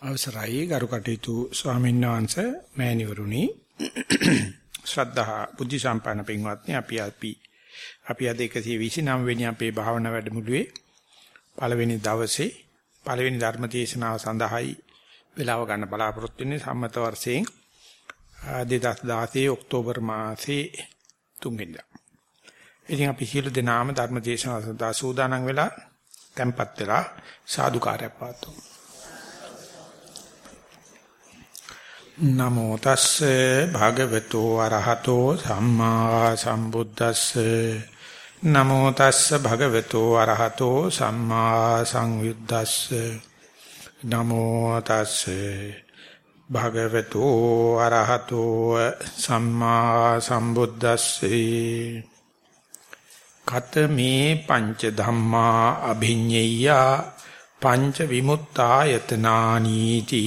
අවසරයි ගරු කටයුතු ස්වාමීන් වහන්සේ මෑණිවරුනි ශ්‍රද්ධා බුද්ධ සම්පන්න පින්වත්නි අපි අපි අපි අද 129 වෙනි අපේ භාවනා වැඩමුළුවේ පළවෙනි දවසේ පළවෙනි ධර්ම දේශනාව සඳහායි වේලාව ගන්න බලාපොරොත්තු වෙන්නේ සම්මත වර්ෂයෙන් 2016 ඔක්තෝබර් මාසේ 3 වෙනිදා. ඉතින් අපි සියලු දෙනාම ධර්ම දේශනාව සඳහා සූදානම් වෙලා tempත් වෙලා සාදුකාරයක් පාත්තුමු. නමෝ තස්සේ භගවතු අරහතෝ සම්මා සම්බුද්දස්සේ. නමෝ තස්සේ භගවතු අරහතෝ සම්මා සංයුද්දස්සේ නමෝ තස්සේ භගවතු අරහතෝ සම්මා සම්බුද්දස්සේ. කතමේ පංච ධම්මා අභිඤ්ඤය පංච විමුක්තායතනානීති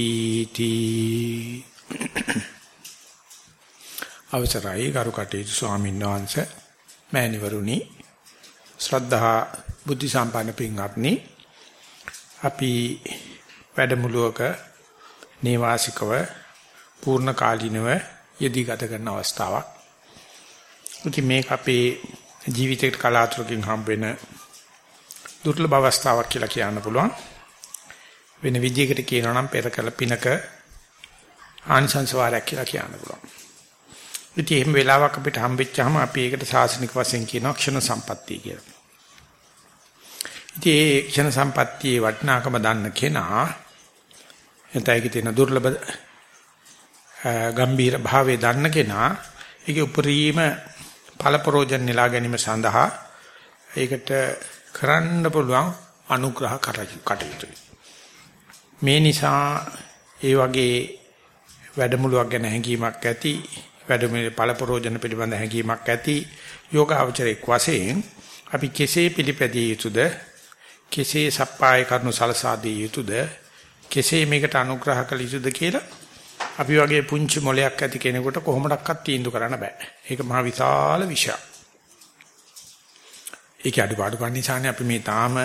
තී. අවසරයි ගරු කටයුතු ස්වාමීන් වහන්සේ මෑණිවරුනි ශ්‍රද්ධා බුද්ධ සම්පන්න පින්වත්නි අපි වැඩමුළුවක නේවාසිකව පූර්ණ කාලීනව යෙදී ගත කරන අවස්ථාවක්. ඉතින් මේක අපේ ජීවිතේට කලාතුරකින් හම්බ වෙන දුර්ලභ අවස්ථාවක් කියලා කියන්න පුළුවන්. වෙන විදිහකට කියනවා නම් පෙර කළ පිනක ආනිසංස වාරයක් කියලා කියන්න පුළුවන්. ඉතින් එහෙම වෙලාවක් අපිට හම්බෙච්චාම අපි ඒකට සාසනික වශයෙන් කියනවා ක්ෂණ සම්පත්තිය කියලා. ඉතින් ඒ ක්ෂණ සම්පත්තියේ වටිනාකම දන්න කෙනා එතයික තියෙන දුර්ලභ ගම්බීර භාවයේ දන්න කෙනා ඒකේ උපරිම ඵලපරෝජන නෙලා ගැනීම සඳහා ඒකට කරන්න පුළුවන් අනුග්‍රහ කටයුතුයි. මේ නිසා ඒ වගේ වැඩමුළුවක් ගැන හැඟීමක් ඇති වැඩමුළුවේ පළපරෝජන පිළිබඳ හැඟීමක් ඇති යෝගාවචරයක් වශයෙන් අපි කෙසේ පිළිපැදිය යුතුද කෙසේ සප්පාය කරනු සලසා දිය යුතුද කෙසේ මේකට අනුග්‍රහ කළ යුතුද කියලා අපි වගේ පුංචි මොලයක් ඇති කෙනෙකුට කොහොමඩක්වත් තීන්දුව කරන්න බෑ. ඒක මහ විශාල විෂයක්. ඒක අඩුපාඩු කන්න නිසානේ අපි මේ තාම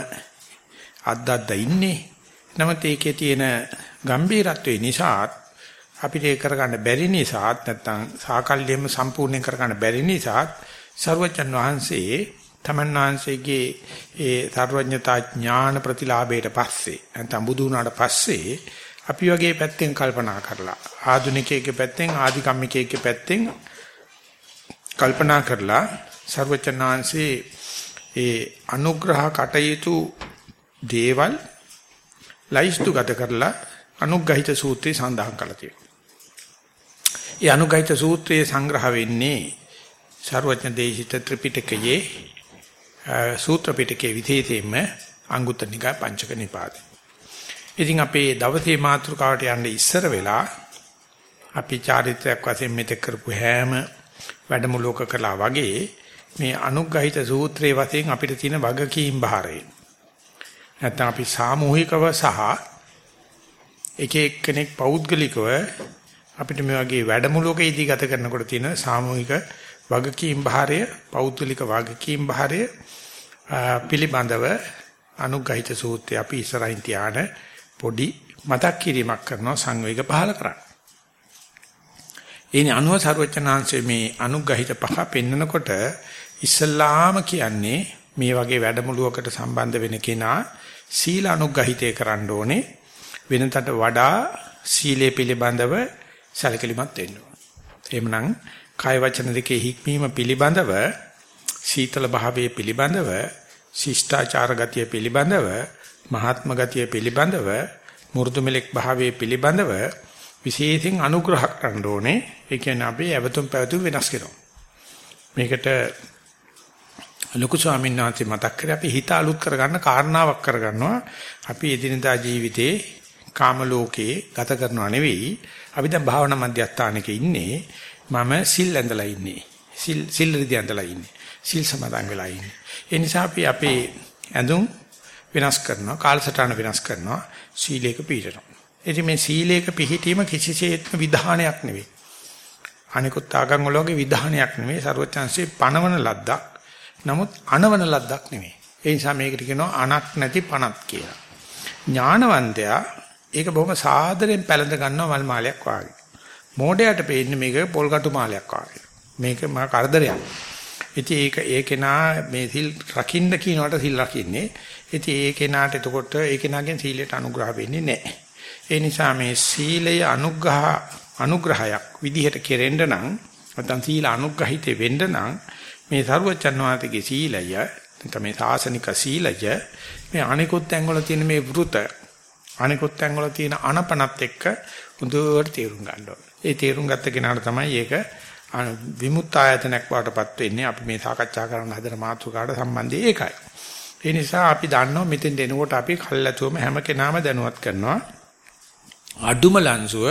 අද්දද්ද ඉන්නේ. නමුත් ඒකේ තියෙන ගැඹීරත්වය නිසාත් අපිට ඒක කරගන්න බැරි නිසාත් නැත්නම් සාකල්යෙම සම්පූර්ණයෙන් කරගන්න බැරි නිසාත් සර්වජන් වහන්සේ තමන් වහන්සේගේ ඒ සර්වඥතා ඥාන ප්‍රතිලාභයට පස්සේ නැත්නම් බුදු වුණාට පස්සේ අපි වගේ පැත්තෙන් කල්පනා කරලා ආධුනිකයෙක්ගේ පැත්තෙන් ආධිකම්මිකයෙක්ගේ පැත්තෙන් කල්පනා කරලා සර්වජන් වහන්සේ ඒ අනුග්‍රහ කටයුතු දේවල් ලයිස්තු ගත කරලා අනුග්‍රහිත සූත්‍රය සඳහන් කරලා තියෙනවා. ඒ අනුග්‍රහිත සූත්‍රයේ සංග්‍රහ වෙන්නේ ਸਰවඥ දේශිත ත්‍රිපිටකයේ සූත්‍ර පිටකයේ විදේතෙම අංගුත්තර නිකාය පංචක නිපාතේ. ඉතින් අපේ දවසේ මාතෘකාවට යන්න ඉස්සර වෙලා අපි චාරිත්‍රාක් වශයෙන් මෙතෙක් කරපු හැම වැඩමුළුවක කළා වගේ මේ අනුග්‍රහිත සූත්‍රයේ වශයෙන් අපිට තියෙන වගකීම් බහරේ නැත්නම් අපි සාමූහිකව සහ එක එක්කෙනෙක් පෞද්ගලිකව අපිට මේ වගේ වැඩමුළුවක ඉදි ගත කරනකොට තියෙන සාමූහික වගකීම් බහරය පෞද්ගලික වගකීම් බහරය පිළිබඳව අනුග්‍රහිත සූත්‍රය අපි ඉස්සරහින් තියාන පොඩි මතක් කිරීමක් කරනවා සංවේග පහල කරන්න. එනි අනුව ਸਰවචනාංශයේ මේ අනුග්‍රහිත පහ පෙන්නකොට ඉස්සල්ලාම කියන්නේ මේ වගේ වැඩමුළුවකට සම්බන්ධ වෙන කෙනා සීල අනුග්‍රහිතය කරන්න ඕනේ වෙනතට වඩා සීලය පිළිබඳව සැලකිලිමත් වෙන්න ඕනේ. එහෙමනම් කාය වචන දෙකේ හික්මීම පිළිබඳව සීතල භාවයේ පිළිබඳව ශිෂ්ටාචාර ගතිය පිළිබඳව මහාත්ම ගතිය පිළිබඳව මෘදු මෙලෙක් භාවයේ පිළිබඳව විශේෂයෙන් අනුග්‍රහ කරන්න ඕනේ. ඒ කියන්නේ අපි අවතුම් පැවතුම් වෙනස් කරනවා. මේකට ලොකු ස්වාමීන් වහන්සේ මතක් කරේ අපි හිත අලුත් කරගන්න කාරණාවක් කරගන්නවා. අපි එදිනදා ජීවිතේ කාම ලෝකේ ගත කරනවා නෙවෙයි. අපි දැන් භාවනා මධ්‍යස්ථානක ඉන්නේ. මම සිල් ඇඳලා ඉන්නේ. සිල් සිල් රිදි ඇඳලා ඉන්නේ. සිල් සමාදන් වෙලා ඉන්නේ. ඒ නිසා අපි අපේ ඇඳුම් වෙනස් කරනවා, කාලසටහන වෙනස් කරනවා, සීලයක පිළිටනවා. ඉතින් මේ සීලයක පිළිටීම කිසිසේත්ම විධානයක් නෙවෙයි. අනිකුත් ආගම් වල වගේ විධානයක් නෙවෙයි. ਸਰවචන්සේ පණවන ලද්දක්. නමුත් අනවන ලද්දක් නෙවෙයි. ඒ නිසා මේකට කියනවා අනක් නැති පණක් කියලා. ඥානවන්තයා ඒක බොහොම සාදරයෙන් පැලඳ ගන්නවා මල් මාලයක් වාගේ. මෝඩයට පේන්නේ මේක පොල්කටු මාලයක් වාගේ. මේක මා කරදරයක්. ඉතින් ඒක ඒ කෙනා මේ සිල් රකින්න කියනකොට සිල් රකින්නේ. ඉතින් ඒ කෙනාට එතකොට ඒ කෙනාගෙන් සීලයට අනුග්‍රහ වෙන්නේ නැහැ. ඒ නිසා මේ සීලය අනුග්‍රහ අනුග්‍රහයක් විදිහට කෙරෙන්න නම් නැත්නම් සීල අනුග්‍රහිතේ වෙන්න නම් මේ සරුවචන් වාතගේ සීලය නැත්නම් මේ සාසනික සීලය මේ අනිකුත් ඇඟවල තියෙන මේ වෘත අනිකුත් ඇඟවල තියෙන අනපනත් එක්ක හොඳට තේරුම් ගන්න ඕනේ. ඒ තේරුම් ගත්ත කෙනාට තමයි ඒක විමුක්ත ආයතනයක් වඩටපත් වෙන්නේ. අපි මේ සාකච්ඡා කරන්න හදන මාතෘකාවට සම්බන්ධයි ඒකයි. ඒ නිසා අපි දන්නවා මෙතෙන් එනකොට අපි කල්ැතුවම හැම කෙනාම දැනුවත් කරනවා. අඩුම ලන්සුව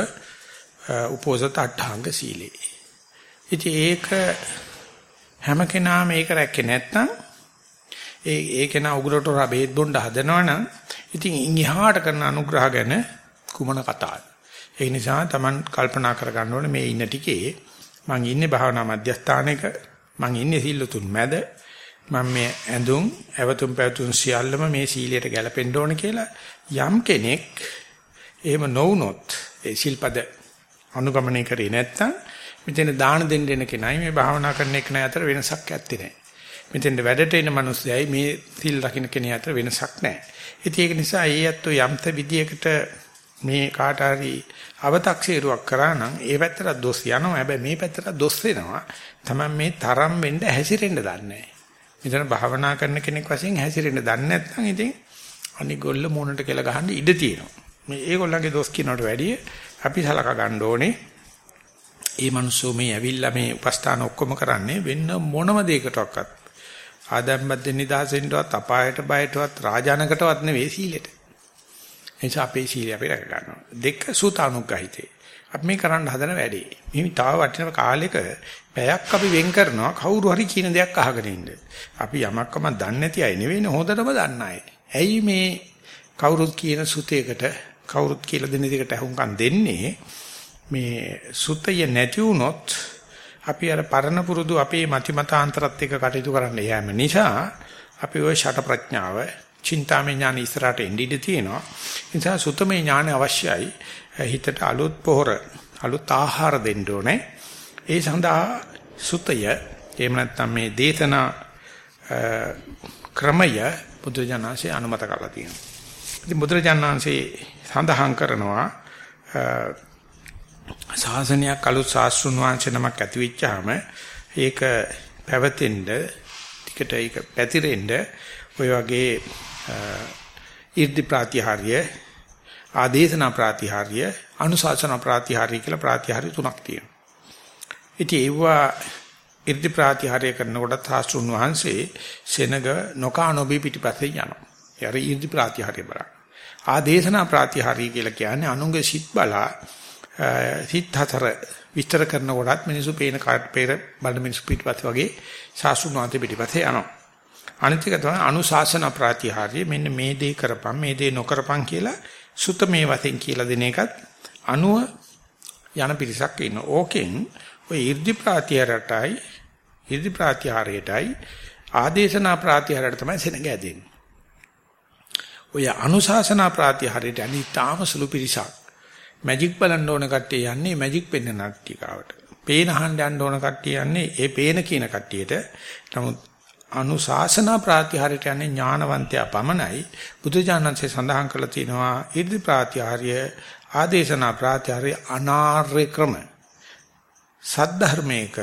උපෝසත අට්ඨාංග සීලේ. ඉතින් ඒක හැම කෙනාම ඒක රැක්කේ නැත්නම් ඒ ඒ කෙනා උගුරට හොරා බෙහෙත් බොන්න හදනවනම් ඉතින් ඉන්හිහාට කරන අනුග්‍රහ ගැන කුමන කතාවද? ඒ නිසා Taman කල්පනා කර ගන්න ඕනේ මේ ඉන්න ටිකේ මං ඉන්නේ භාවනා මධ්‍යස්ථානයක මං ඉන්නේ සිල්ලුතුන් මැද මම මේ ඇඳුම් ඇවතුම් පැවතුම් සියල්ලම මේ සීලයට ගැලපෙන්න ඕන කියලා යම් කෙනෙක් එහෙම නොවුනොත් ඒ සිල්පද අනුගමනය කරේ නැත්නම් මෙතන දාන දෙන්න එන කෙනයි මේ භාවනා කරන කෙනා අතර වෙනසක් ඇත්තේ නැහැ. මෙතෙන්ද වැඩට එන මිනිස්සයයි මේ සිල් රකින්න කෙනා අතර වෙනසක් නැහැ. ඉතින් ඒක නිසා ඒ ඇත්තෝ යම්ත විදියකට මේ කාට හරි අව탁සීරුවක් කරා නම් ඒ පැත්තට දොස් යනවා. හැබැයි මේ පැත්තට දොස් වෙනවා. තමයි මේ තරම් වෙන්න හැසිරෙන්න දන්නේ මෙතන භාවනා කරන කෙනෙක් වශයෙන් හැසිරෙන්න දන්නේ නැත්නම් ඉතින් අනිගොල්ල මොනට කියලා ගහන්න ඉඩ තියෙනවා. මේ ඒගොල්ලන්ගේ දොස් කියනකට වැඩිය අපි සලකා ගන්න ඕනේ. ඒ මිනිස්සු මේ ඇවිල්ලා මේ උපස්ථාන ඔක්කොම කරන්නේ වෙන්න මොනම දෙයකටවත් ආදම්බද්ද නිදහසෙන්ටවත් අපායට බයටවත් රාජානකටවත් නෙවෙයි සීලෙට. එනිසා අපේ සීලය අපි රැක ගන්නවා. දෙක සූතානුග්‍රහිතේ. අපි මේ කරන්න හදන වැඩේ. මේ තාව වටින කාලෙක පැයක් අපි වෙන් කරනවා කවුරු හරි කියන දෙයක් අහගෙන ඉන්න. අපි යමක්කම දන්නේ නැති අය නෙවෙයිනේ හොඳටම දන්න අය. ඇයි මේ කවුරුත් කියන සුතේකට කවුරුත් කියලා දෙන දෙයකට අහුම්කම් දෙන්නේ මේ සුතය නැති වුනොත් අපි අර පරණ පුරුදු අපේ මති මතාන්තරත් එක්ක කටයුතු කරන්න යෑම නිසා අපි ওই ෂට ප්‍රඥාව චින්තාමය ඥාන ඉස්සරහට එන්න ඉඩ තියෙනවා. ඒ නිසා සුතමේ ඥාන අවශ්‍යයි. හිතට අලුත් පොහොර අලුත් ආහාර දෙන්න ඕනේ. ඒ සඳහා සුතය එහෙම නැත්නම් මේ දේශනා ක්‍රමය බුදුජානසී අනුමත කරලා තියෙනවා. ඉතින් බුදුරජාණන්සේ සඳහන් කරනවා ශාසනයක් අලුත් ශාස්ත්‍රුන් වහන්සේ නමක් ඇති වෙච්චාම ඒක පැවතෙන්න ටිකට ඒක පැතිරෙන්න ඔය වගේ ඉර්ධි ප්‍රාතිහාර්ය ආදේශනා ප්‍රාතිහාර්ය අනුශාසන ප්‍රාතිහාර්ය කියලා ප්‍රාතිහාර්ය තුනක් තියෙනවා. ඉතින් ඒවා ඉර්ධි ප්‍රාතිහාර්ය කරනකොට ශාස්ත්‍රුන් වහන්සේ සෙනග නොකානොබී පිටිපස්සේ යනවා. ඒ අර ඉර්ධි ප්‍රාතිහාර්ය බලන්න. ආදේශනා ප්‍රාතිහාර්ය කියලා කියන්නේ අනුංග සිත් බලා සිත් හතර විස්තර කරන කොටත් මිනිසු පේන කාට් පෙර බඩ මිනිස් පිටපත් වගේ සාසුණාන්ත පිටිපතේ යනවා. අනිත් එක තමයි අනුශාසන ප්‍රාතිහාර්ය මෙන්න මේ දේ කරපම් මේ දේ නොකරපම් කියලා සුත මේ වශයෙන් කියලා දෙන එකත් අනුව යන පිරිසක් ඉන්න. ඕකෙන් ඔය 이르දි ප්‍රාතිහාරයටයි 이르දි ප්‍රාතිහාරයටයි ආදේශනා ප්‍රාතිහාරයට තමයි සෙනග ඇදෙන්නේ. ඔය අනුශාසනා ප්‍රාතිහාරයට අනිත් තාම සුළු පිරිසක් මැජික් බලන්න ඕන කට්ටිය යන්නේ මැජික් පෙන්වන නාට්‍යිකාවට. පේන අහන්න යන්න ඕන කට්ටිය යන්නේ ඒ පේන කියන කට්ටියට. නමුත් අනුශාසනා ප්‍රාතිහාරයට යන්නේ ඥානවන්තයා පමණයි. බුදුජානන්සේ සඳහන් කළා තියෙනවා ඉර්ධි ප්‍රාතිහාර්ය ආදේශනා ප්‍රාතිහාර්ය අනාර්ය ක්‍රම. සද්ධර්මයක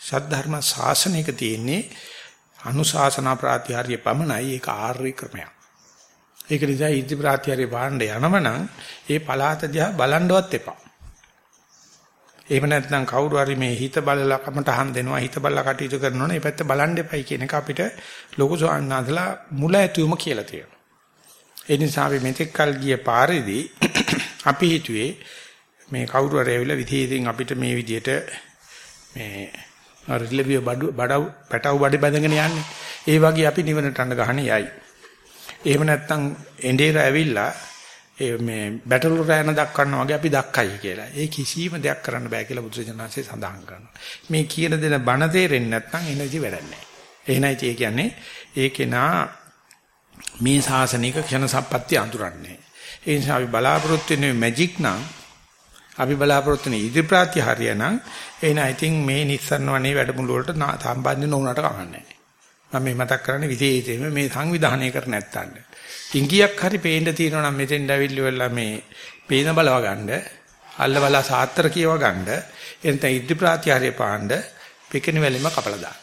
සද්ධර්ම ශාසනයක තියෙන්නේ අනුශාසනා ප්‍රාතිහාර්ය පමණයි ඒක ආර්ය ක්‍රමයක්. ඒක නිසා ඉර්ධි ප්‍රාතිහාර්ය වාණ්ඩ යනවනම් ඒ පලාත දිහා බලන්නවත් එපා. එහෙම නැත්නම් කවුරු හරි මේ හිත බලලා කමටහන් දෙනවා හිත බලලා කටයුතු කරනවා නේ පැත්ත බලන්න එපයි කියන එක අපිට ලොකු සෝන්නාදලා මුල ඇතුවම කියලා තියෙනවා. ඒ නිසා අපි මෙතෙක් කල් ගිය පාරේදී අපි හිතුවේ මේ කවුරු හරි ඇවිල්ලා විදේකින් අපිට මේ විදියට මේ රිලෙවිය බඩ බඩව පැටව බඩ බැඳගෙන යන්නේ. ඒ වගේ අපි නිවනට අඬ ගහන යයි. එහෙම නැත්නම් එඬේර ඇවිල්ලා ඒ මේ බැටළු රෑන දක්වන්න වගේ අපි දක්කයි කියලා. ඒ කිසිම දෙයක් කරන්න බෑ කියලා බුදුසජනන්සේ සඳහන් කරනවා. මේ කියන දෙන බණ තේරෙන්නේ නැත්නම් එනදි වැඩක් නැහැ. එහෙනයි ඒ කියන්නේ ඒකේ නා මේ ශාසනික ක්ෂණ සම්පත්‍ය අඳුරන්නේ. ඒ නිසා අපි බලාපොරොත්තු වෙන්නේ මැජික් නම් අපි බලාපොරොත්තු වෙන ඉදිරි ප්‍රාතිහාර්ය නම් එහෙනම් ඉතින් මේ නිස්සරණ වනේ වැඩමුළු වලට සම්බන්ධ නොවුනට කමන්නේ මම මේ මතක් කරන්නේ විශේෂයෙන්ම මේ සංවිධානය කර නැත්තඳ ඉංගියක් හරි පේන්න තියෙනවා නම් මෙතෙන් ඇවිල්ලි වෙලා මේ පේන බලව ගන්න අල්ල බලා සාත්‍තර කියව ගන්න එතන ඉදිරි ප්‍රාතිහාර්ය පාණ්ඩ පිකෙන වෙලෙම කපලා දාන්න.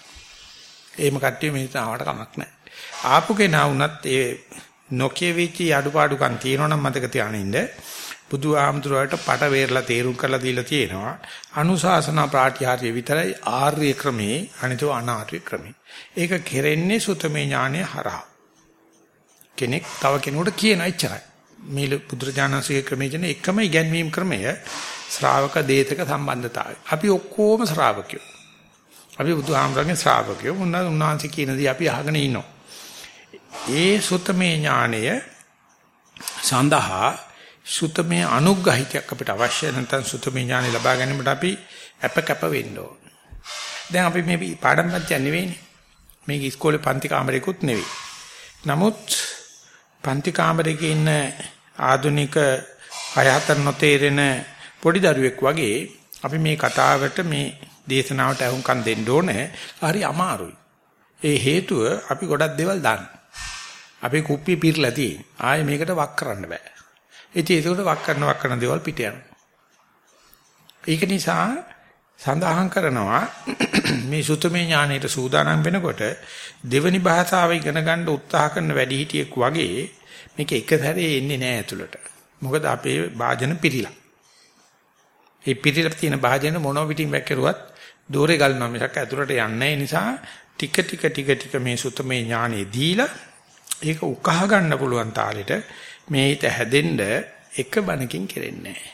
එහෙම කට්ටිය මෙතන ආවට කමක් නැහැ. ආපු කෙනා වුණත් ඒ නොකිය වෙච්ච අඩුපාඩුකම් තියෙනවනම් මතක තියානින්න බුදු ආමතුරාට පට වේරලා තේරුම් කරලා දීලා තියෙනවා. අනුශාසනා ප්‍රාතිහාර්ය විතරයි ආර්ය ක්‍රමේ අනිතෝ අනාර්ය ක්‍රමේ. ඒක කෙරෙන්නේ සුතමේ ඥානය හරහා. කෙනෙක් තව කෙනෙකුට කියන ඉච්චරයි මේ බුදුරජාණන්සේගේ ක්‍රමයේ කියන එකම ඉගැන්වීම් ක්‍රමය ශ්‍රාවක දේතක සම්බන්ධතාවය. අපි ඔක්කොම ශ්‍රාවකයෝ. අපි බුදුහාමරගේ ශ්‍රාවකයෝ. උන්වහන්සේ කියන දේ අපි අහගෙන ඉන්නවා. ඒ සුතමේ ඥානය සඳහා සුතමේ අනුග්‍රහිතයක් අපිට අවශ්‍ය නැත්නම් සුතමේ ඥානය ලබා ගැනීමට අපි අප කැප වෙන්න ඕන. දැන් අපි මේ පාඩම් පන්ති නෙවෙයිනේ. මේක ඉස්කෝලේ පන්ති කාමරේකුත් නෙවෙයි. නමුත් පන්ති කාමරේක ඉන්න ආදුනික අයහතර නොතේරෙන පොඩි දරුවෙක් වගේ අපි මේ කතාවට මේ දේශනාවට අහුම්කම් දෙන්න ඕනේ. හරි අමාරුයි. ඒ හේතුව අපි ගොඩක් දේවල් දන්න. අපේ කුප්පිය පිරලා තියෙන. ආයේ මේකට වක් කරන්න බෑ. ඉතින් ඒකට වක් කරන වක් කරන දේවල් පිට යනවා. ඒක නිසා සඳහන් කරනවා මේ සුතමේ ඥාණයට සූදානම් වෙනකොට දෙවනි භාෂාව ඉගෙන ගන්න උත්සාහ කරන වැඩිහිටියෙක් වගේ මේක එක සැරේ එන්නේ නෑ ඇතුළට. මොකද අපේ වාජන පිළිලා. ඒ පිළිලා තියෙන වාජන මොනෝ පිටින් වැක්කරුවත් දෝරේ ගලනවා මිසක් ඇතුළට යන්නේ නැහැ. නිසා ටික ටික ටික ටික මේ සුතමේ ඥානෙ දීලා ඒක උකහා ගන්න පුළුවන් තාලෙට මේ හිත හැදෙන්න එක බණකින් කෙරෙන්නේ නැහැ.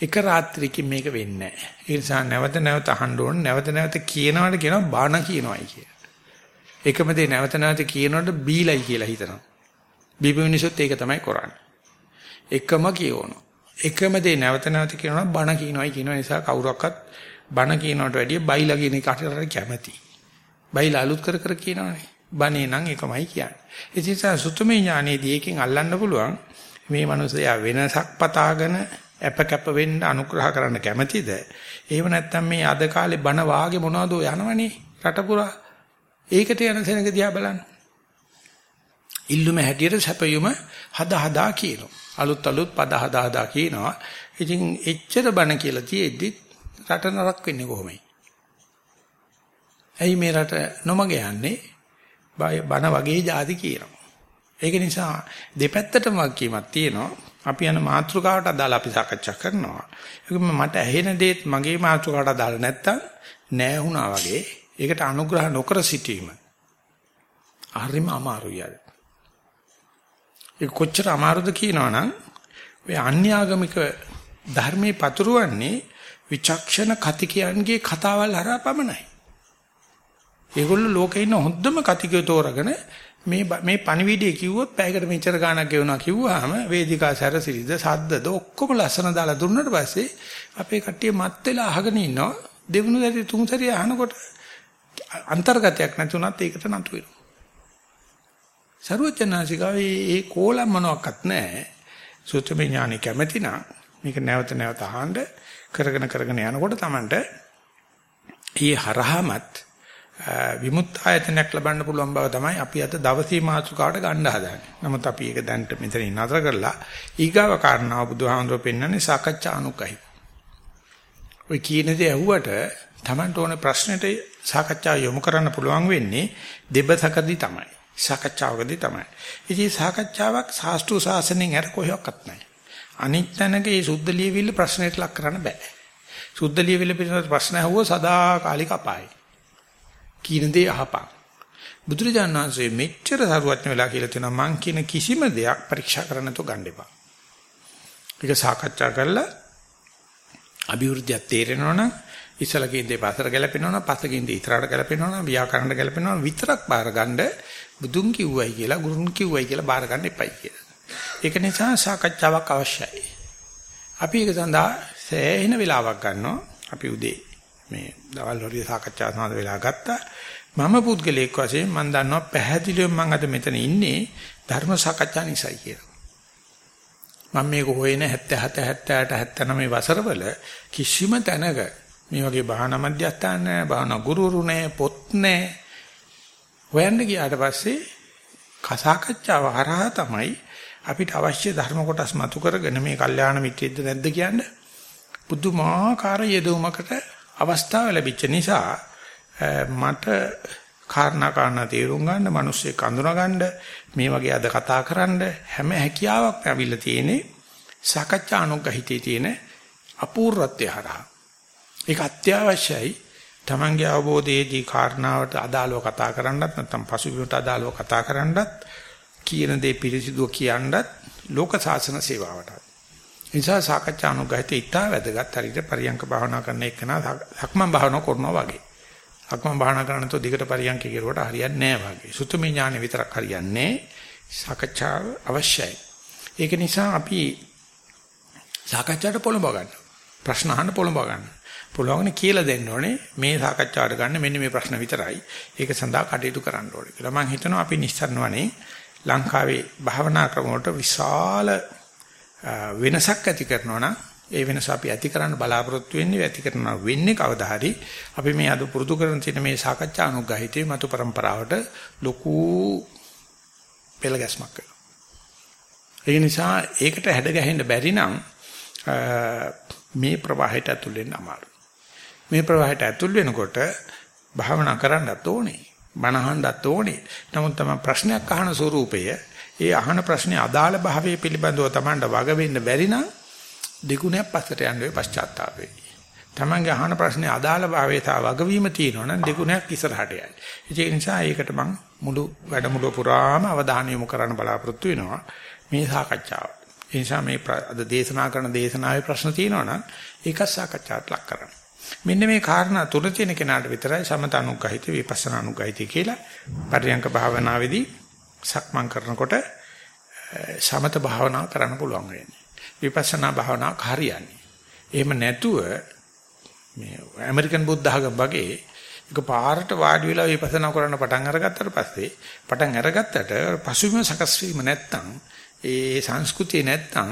එක රාත්‍රියකින් මේක වෙන්නේ නැහැ. ඒ නිසා නැවත නැවත අහන්න ඕන නැවත නැවත කියනවාට කියනවා බණ කියනවායි කිය. එකම දේ නැවත නැවත කියනකොට බීලයි කියලා හිතනවා. බීපු මිනිස්සුත් ඒක තමයි කරන්නේ. එකම කියවනවා. එකම දේ නැවත නැවත කියනවා බණ කියනවායි කියන නිසා කවුරක්වත් බණ කියනවට වැඩිය බයිලා කියන එකට කැමති. බයිලා අලුත් කර කර කියනවනේ. බණේ නම් එකමයි කියන්නේ. ඒ නිසා සුතුමේ ඥානයේදී එකෙන් අල්ලන්න පුළුවන් මේ මනුස්සයා වෙනසක් පතාගෙන අප කැප වෙන්න අනුග්‍රහ කරන්න කැමැතිද? එහෙම නැත්නම් මේ අද කාලේ බණ වාගේ මොනවද යනවනේ රට පුරා. ඒකට යන සෙනඟ දිහා බලන්න. ඉල්ලුම හැටියට සැපයුම හදා හදා කියනවා. අලුත් අලුත් පද හදා හදා කියනවා. ඉතින් එච්චර බණ කියලා තියෙද්දි රට නරක වෙන්නේ කොහොමයි? ඇයි මේ රට නොමග යන්නේ? බණ වගේ જાති කියනවා. ඒක නිසා දෙපැත්තටම වගකීමක් තියෙනවා. අපි යන මාතෘකාවට අදාළ අපි සාකච්ඡා කරනවා. ඒක මට ඇහෙන දේත් මගේ මාතෘකාවට අදාළ නැත්තම් නෑ වුණා වගේ ඒකට අනුග්‍රහ නොකර සිටීම. හරිම අමාරුයි අද. ඒ කොච්චර අමාරුද කියනවනම් ඔය අන්‍යාගමික ධර්මයේ පතුරවන්නේ විචක්ෂණ කතිකයන්ගේ කතාවල් හරහා පමණයි. ඒගොල්ලෝ ලෝකේ ඉන්න හොඳම කතිකය තෝරගෙන මේ මේ පණිවිඩය කිව්වොත් පැයකට මෙච්චර ගාණක් ගෙවනවා කිව්වහම වේදිකා සැරසිලිද සද්දද ඔක්කොම ලස්සන දාලා දුන්නාට පස්සේ අපේ කට්ටිය මත් වෙලා අහගෙන ඉන්නවා දෙවුණු දැරි තුන් සැරේ අහනකොට අන්තර්ගතයක් නැතුණත් ඒකට නතු වෙනවා. සරුවචනාසිකාවේ ඒ කෝලම් මොනවත් නැහැ. සුත්‍රමය ඥානෙ කැමැති නම් මේක නැවත නැවත අහන්න කරගෙන කරගෙන යනකොට Tamanට ඊ හරහමත් විමුක්ත ආයතනයක් ලබන්න පුළුවන් බව තමයි අපි අද දවසේ මාතෘකාවට ගන්න හදාන්නේ. නමුත් අපි ඒක දැන්ට මෙතනින් නතර කරලා ඊගාව කාරණාව බුදුහාමුදුරුවෝ පෙන්වන්නේ සාකච්ඡා අනුකයි. ඔය කියන දේ ඇහුවට Tamanට ඕන ප්‍රශ්නෙට සාකච්ඡාව යොමු කරන්න පුළුවන් වෙන්නේ දෙබසකදී තමයි. සාකච්ඡාවකදී තමයි. ඉතින් සාකච්ඡාවක් සාස්ත්‍රු සාසනෙන් අර කොහෙවත් නැහැ. අනිත් තැනක මේ සුද්ධ ලියවිල්ල ප්‍රශ්නෙට ලක් කරන්න බෑ. සුද්ධ ලියවිල්ල පිළිබඳ ප්‍රශ්න අහුව සදා කාලික අපායයි. කියන දේ අහපන්. බුදුරජාණන් වහන්සේ මෙච්චර සරුවත්න වෙලා කියලා තියෙනවා මං කියන කිසිම දෙයක් පරීක්ෂා කරන්න તો ගන්න එපා. ඒක සාකච්ඡා කරලා අභිවෘද්ධිය තේරෙනවනම් ඉස්සලකින් දේ පස්සට ගැලපෙනවනම් පස්සකින් දේ ඉතරට ගැලපෙනවනම් ව්‍යාකරණ ගැලපෙනවනම් විතරක් බාර ගන්න බුදුන් කිව්වයි කියලා ගුරුන් කිව්වයි කියලා බාර ගන්න එපයි කියලා. ඒක නිසා සාකච්ඡාවක් අවශ්‍යයි. අපි ඒක සඳහා සෑහෙන වෙලාවක් ගන්නවා. අපි උදේ මේ දවල් වරුවේ සාකච්ඡා සඳහා වෙලා ගත්තා. මම පුද්ගලයෙක් වශයෙන් මම දන්නවා පැහැදිලිවම මම අද මෙතන ඉන්නේ ධර්ම සාකච්ඡා නිසායි කියලා. මම මේක හොයන 77 78 79 වසරවල කිසිම තැනක මේ වගේ භාවනා මධ්‍යස්ථාන නැහැ භාවනා ගුරුවරු නැහැ පොත් නැහැ හොයන්න ගියාට පස්සේ කසාකච්ඡාව හරහා තමයි අපිට අවශ්‍ය ධර්ම කොටස් මතු කරගෙන මේ කල්යාණ මිත්‍රෙද්ද නැද්ද කියන්නේ පුදුමාකාර යෙදුමකට අවස්ථාව ලැබිච්ච නිසා මට කාරණා කාරණා තේරුම් ගන්න, මිනිස්සෙක් අඳුනා ගන්න, මේ වගේ අද කතා කරන්න හැම හැකියාවක්ම අවිල්ල තියෙන්නේ සාකච්ඡා අනුග්‍රහිතේ තියෙන අපූර්වත්වය හරහා. ඒක අත්‍යවශ්‍යයි. Tamange අවබෝධයේදී කාරණාවට අදාළව කතා කරන්නත් නැත්නම් පසුබිමට අදාළව කතා කරන්නත් කියන දේ පිළිසිදුව කියන්නත් ලෝක සාසන සේවාවටත්. නිසා සාකච්ඡා අනුග්‍රහිතේ ඉතා වැදගත් හරියට පරියංක භාවනා කරන එකනා සක්මන් භාවනාව කරනවා වගේ. සක්මන් භාවනා කරනතෝ දිගට පරියංක කෙරුවට හරියන්නේ නැහැ වගේ. සුතුමි ඥානෙ විතරක් හරියන්නේ සාකච්ඡාව අවශ්‍යයි. ඒක නිසා අපි සාකච්ඡාට පොළඹ ගන්න. ප්‍රශ්න අහන්න පොළඹ ගන්න. පුළුවන් කියලා දෙන්න ඕනේ මේ සාකච්ඡාවට ගන්න මෙන්න මේ ප්‍රශ්න විතරයි. ඒක සඳහා කටයුතු කරන්න ඕනේ කියලා. මම හිතනවා අපි නිස්සාරණවනේ ලංකාවේ භාවනා ක්‍රම වලට විශාල වෙනසක් ඇති කරනවා නම් ඒ වෙනස අපි ඇති කරන්න බලාපොරොත්තු වෙන්නේ ඇති කරනවා වෙන්නේ කවදා හරි අපි මේ අද පුරුදු කරන තියෙන මේ සාකච්ඡා අනුග්‍රහිතේ මතු પરම්පරාවට ලොකු පෙළ ගැස්මක් වෙනවා. ඒ නිසා ඒකට හැඩ ගැහෙන්න බැරි නම් මේ ප්‍රවාහයට ඇතුල් වෙන්න අමාරුයි. මේ ප්‍රවාහයට ඇතුල් වෙනකොට භාවනා කරන්නත් ඕනේ. බණ අහන්නත් ඕනේ. නමුත් තමයි ප්‍රශ්නයක් අහන ස්වරූපය ඒ අහන ප්‍රශ්නේ අදාළ භාවයේ පිළිබඳව Tamanට වග වෙන්න බැරි නම් දෙගුණයක් පස්සට යන්නේ පශ්චාත්තාපේ. Tamange අහන ප්‍රශ්නේ අදාළ භාවයේ තා වගවීම තියෙනවා නම් දෙගුණයක් ඉස්සරහට යයි. ඒ නිසා ඒකට මම මුළු වැඩමුළුව පුරාම අවධානය යොමු කරන්න බලාපොරොත්තු වෙනවා මේ සාකච්ඡාව. ඒ නිසා මේ අද දේශනා කරන දේශනාවේ ප්‍රශ්න තියෙනවා නම් ඒක සාකච්ඡාට ලක් කරන්න. මෙන්න මේ කාරණා තුන තියෙන කෙනාට විතරයි සමත අනුග්‍රහිත විපස්සනා අනුග්‍රහිත කියලා පරියංක භාවනාවේදී සක්මන් කරනකොට සමත භාවනා කරන්න පුළුවන් වෙන්නේ. විපස්සනා භාවනාවක් හරියන්නේ. එහෙම නැතුව මේ ඇමරිකන් බුද්ධ ආගම වගේ එක පාරට වාඩි වෙලා විපස්සනා කරන්න පටන් අරගත්තට පස්සේ පටන් අරගත්තට පසුබිම සකස් වීම නැත්තම් ඒ සංස්කෘතිය නැත්තම්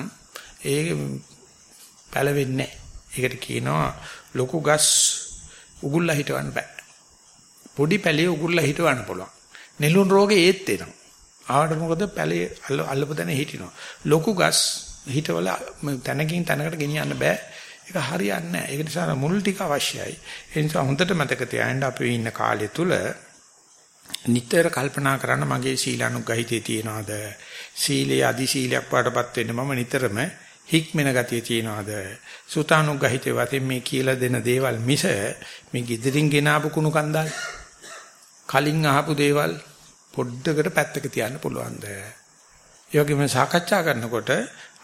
ඒ පැලවෙන්නේ ඒකට කියනවා ලොකු ගස් උගුල්ලා හිටවන්න බෑ. පොඩි පැලේ උගුල්ලා හිටවන්න පුළුවන්. නෙළුම් රෝගේ ඒත් එනවා. ආවට මොකද පැලේ අල්ලපු තැන හිටිනවා. ලොකු ගස් හිටවල තැනකින් තැනකට ගෙනියන්න බෑ. ඒක හරියන්නේ නැහැ. ඒක නිසා මුල් ටික අවශ්‍යයි. ඒ නිසා හොඳට මතක තියාගන්න අපි ඉන්න කාලය තුල නිතර කල්පනා කරන්න මගේ සීලානුගහිතේ තියනවාද? සීලයේ අදි සීලයක් වඩපත් වෙන්න මම නිතරම හික්මෙන ගතිය තියනවාද? සුතානුගහිතේ වතින් මේ කියලා දෙන දේවල් මිස මේ gedirin ගෙනාවු කුණු කන්දාල් කලින් අහපු දේවල් පොඩ්ඩකට පැත්තක තියන්න පුළුවන්ද? ඒ වගේම සාකච්ඡා කරනකොට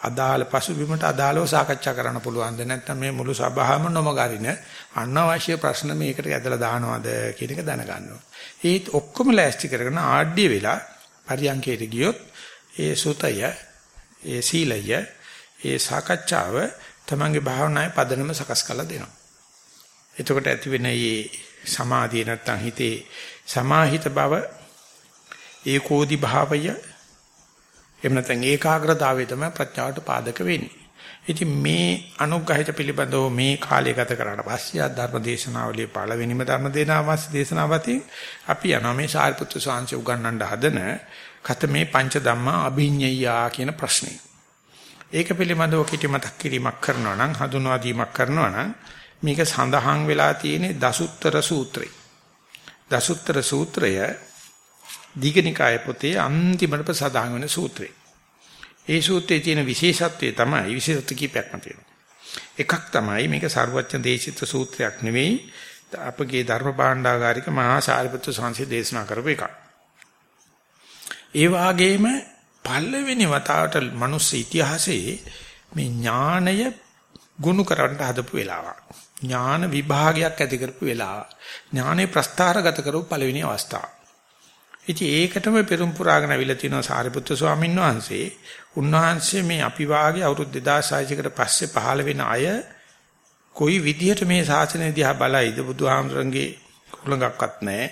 අදාළ පසුබිමට අදාළව සාකච්ඡා කරන්න පුළුවන්ද? නැත්නම් මේ මුළු සභාවම නොමගරින අනවශ්‍ය ප්‍රශ්න මේකට ඇදලා දානවද කියන එක දැනගන්න ඕනේ. ඒත් ඔක්කොම ලෑස්ති කරගෙන ආඩ්‍ය වෙලා පරියන්කයට ගියොත් ඒ සුතය, ඒ සීලය, ඒ සාකච්ඡාව තමන්ගේ භාවනාවේ පදනම සකස් කරලා දෙනවා. එතකොට ඇති වෙන මේ සමාධිය නැත්තම් හිතේ සමාහිත බව ඒකෝදි භාවය එහෙම නැත්නම් ඒකාග්‍රතාවය තමයි ප්‍රඥාවට පාදක වෙන්නේ. ඉතින් මේ අනුග්‍රහිත පිළිබඳව මේ කාලය ගත කරාට පස්සේ ධර්ම දේශනාවලිය පළවෙනිම ධර්ම දේශනාවස් දේශනාවතින් අපි යනවා මේ සාරිපුත්‍ර සාංශය උගන්වන්න හදන කතමේ පංච ධම්මා අභිඤ්ඤයා කියන ප්‍රශ්නේ. ඒක පිළිබඳව කිටි මතක් කිරීමක් කරනවා නම් හඳුන්වා දීමක් කරනවා නම් මේක සඳහන් වෙලා තියෙන්නේ දසුත්තර සූත්‍රය. දසුත්තර සූත්‍රය දීඝනිකාය පොතේ අන්තිමට සදාන් වෙන සූත්‍රය. ඒ සූත්‍රයේ තියෙන විශේෂත්වය තමයි විශේෂත්ව කීපයක්ම තියෙනවා. එකක් තමයි මේක සර්වඥ දේශිත සූත්‍රයක් නෙවෙයි අපගේ ධර්ම භාණ්ඩාගාරික මහා සාරිපුත්‍ර සංසය දේශනා කරපු එකක්. ඒ වාගේම පළවෙනි වතාවට මනුස්ස ඉතිහාසයේ මේ ඥාණය ගුණ කරන්න හදපු වෙලාවක්. ඥාන විභාගයක් ඇති කරපු වෙලාව. ඥානේ ප්‍රස්ථාරගත කරපු පළවෙනි අවස්ථාව. ඉතින් ඒකටම පෙරම් පුරාගෙන අවිලා තියෙනවා සාරිපුත්‍ර ස්වාමීන් වහන්සේ. උන්වහන්සේ මේ අපි වාගේ අවුරුදු 2600කට පස්සේ පහළ වෙන අය කොයි විදිහට මේ ශාසනය දිහා බලයිද බුදුහාමරංගේ කුලඟක්වත් නැහැ.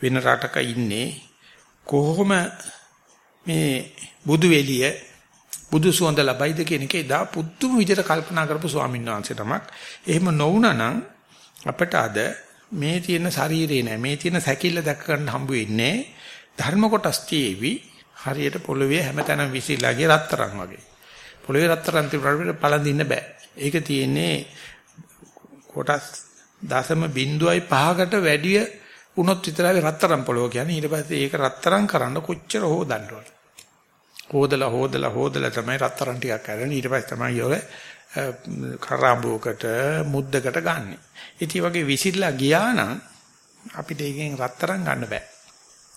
වෙන රටක ඉන්නේ කොහොම මේ බුදු එළිය බුදු සුවඳ ලබයිද කියන එක එදා පුදුම විදිහට කල්පනා කරපු ස්වාමීන් වහන්සේ තමක්. එහෙම නොවුනා නම් අපට අද මේ තියෙන ශරීරේ නෑ මේ තියෙන සැකිල්ල දැක ගන්න හම්බ වෙන්නේ ධර්ම කොටස් තියේවි හරියට පොළවේ හැමතැනම විසිරලා ගිය රත්තරන් වගේ. පොළවේ රත්තරන් තිබුණාට පළඳින්න බෑ. ඒක තියෙන්නේ කොටස් දශම බිඳුවයි 5කට වැඩිය වුණොත් විතරයි රත්තරන් පොළව කියන්නේ. ඊට පස්සේ ඒක රත්තරන් කරන්න කොච්චර හොදන්න ඕනද? හොදලා හොදලා හොදලා තමයි රත්තරන් ටිකක් කරන්නේ. ඊට පස්සේ තමයි ඔය කරාඹුවකට මුද්දකට ගන්න. ඉතින් වගේ විසිරලා ගියා නම් අපිට ඒකෙන් රත්තරන් ගන්න බෑ.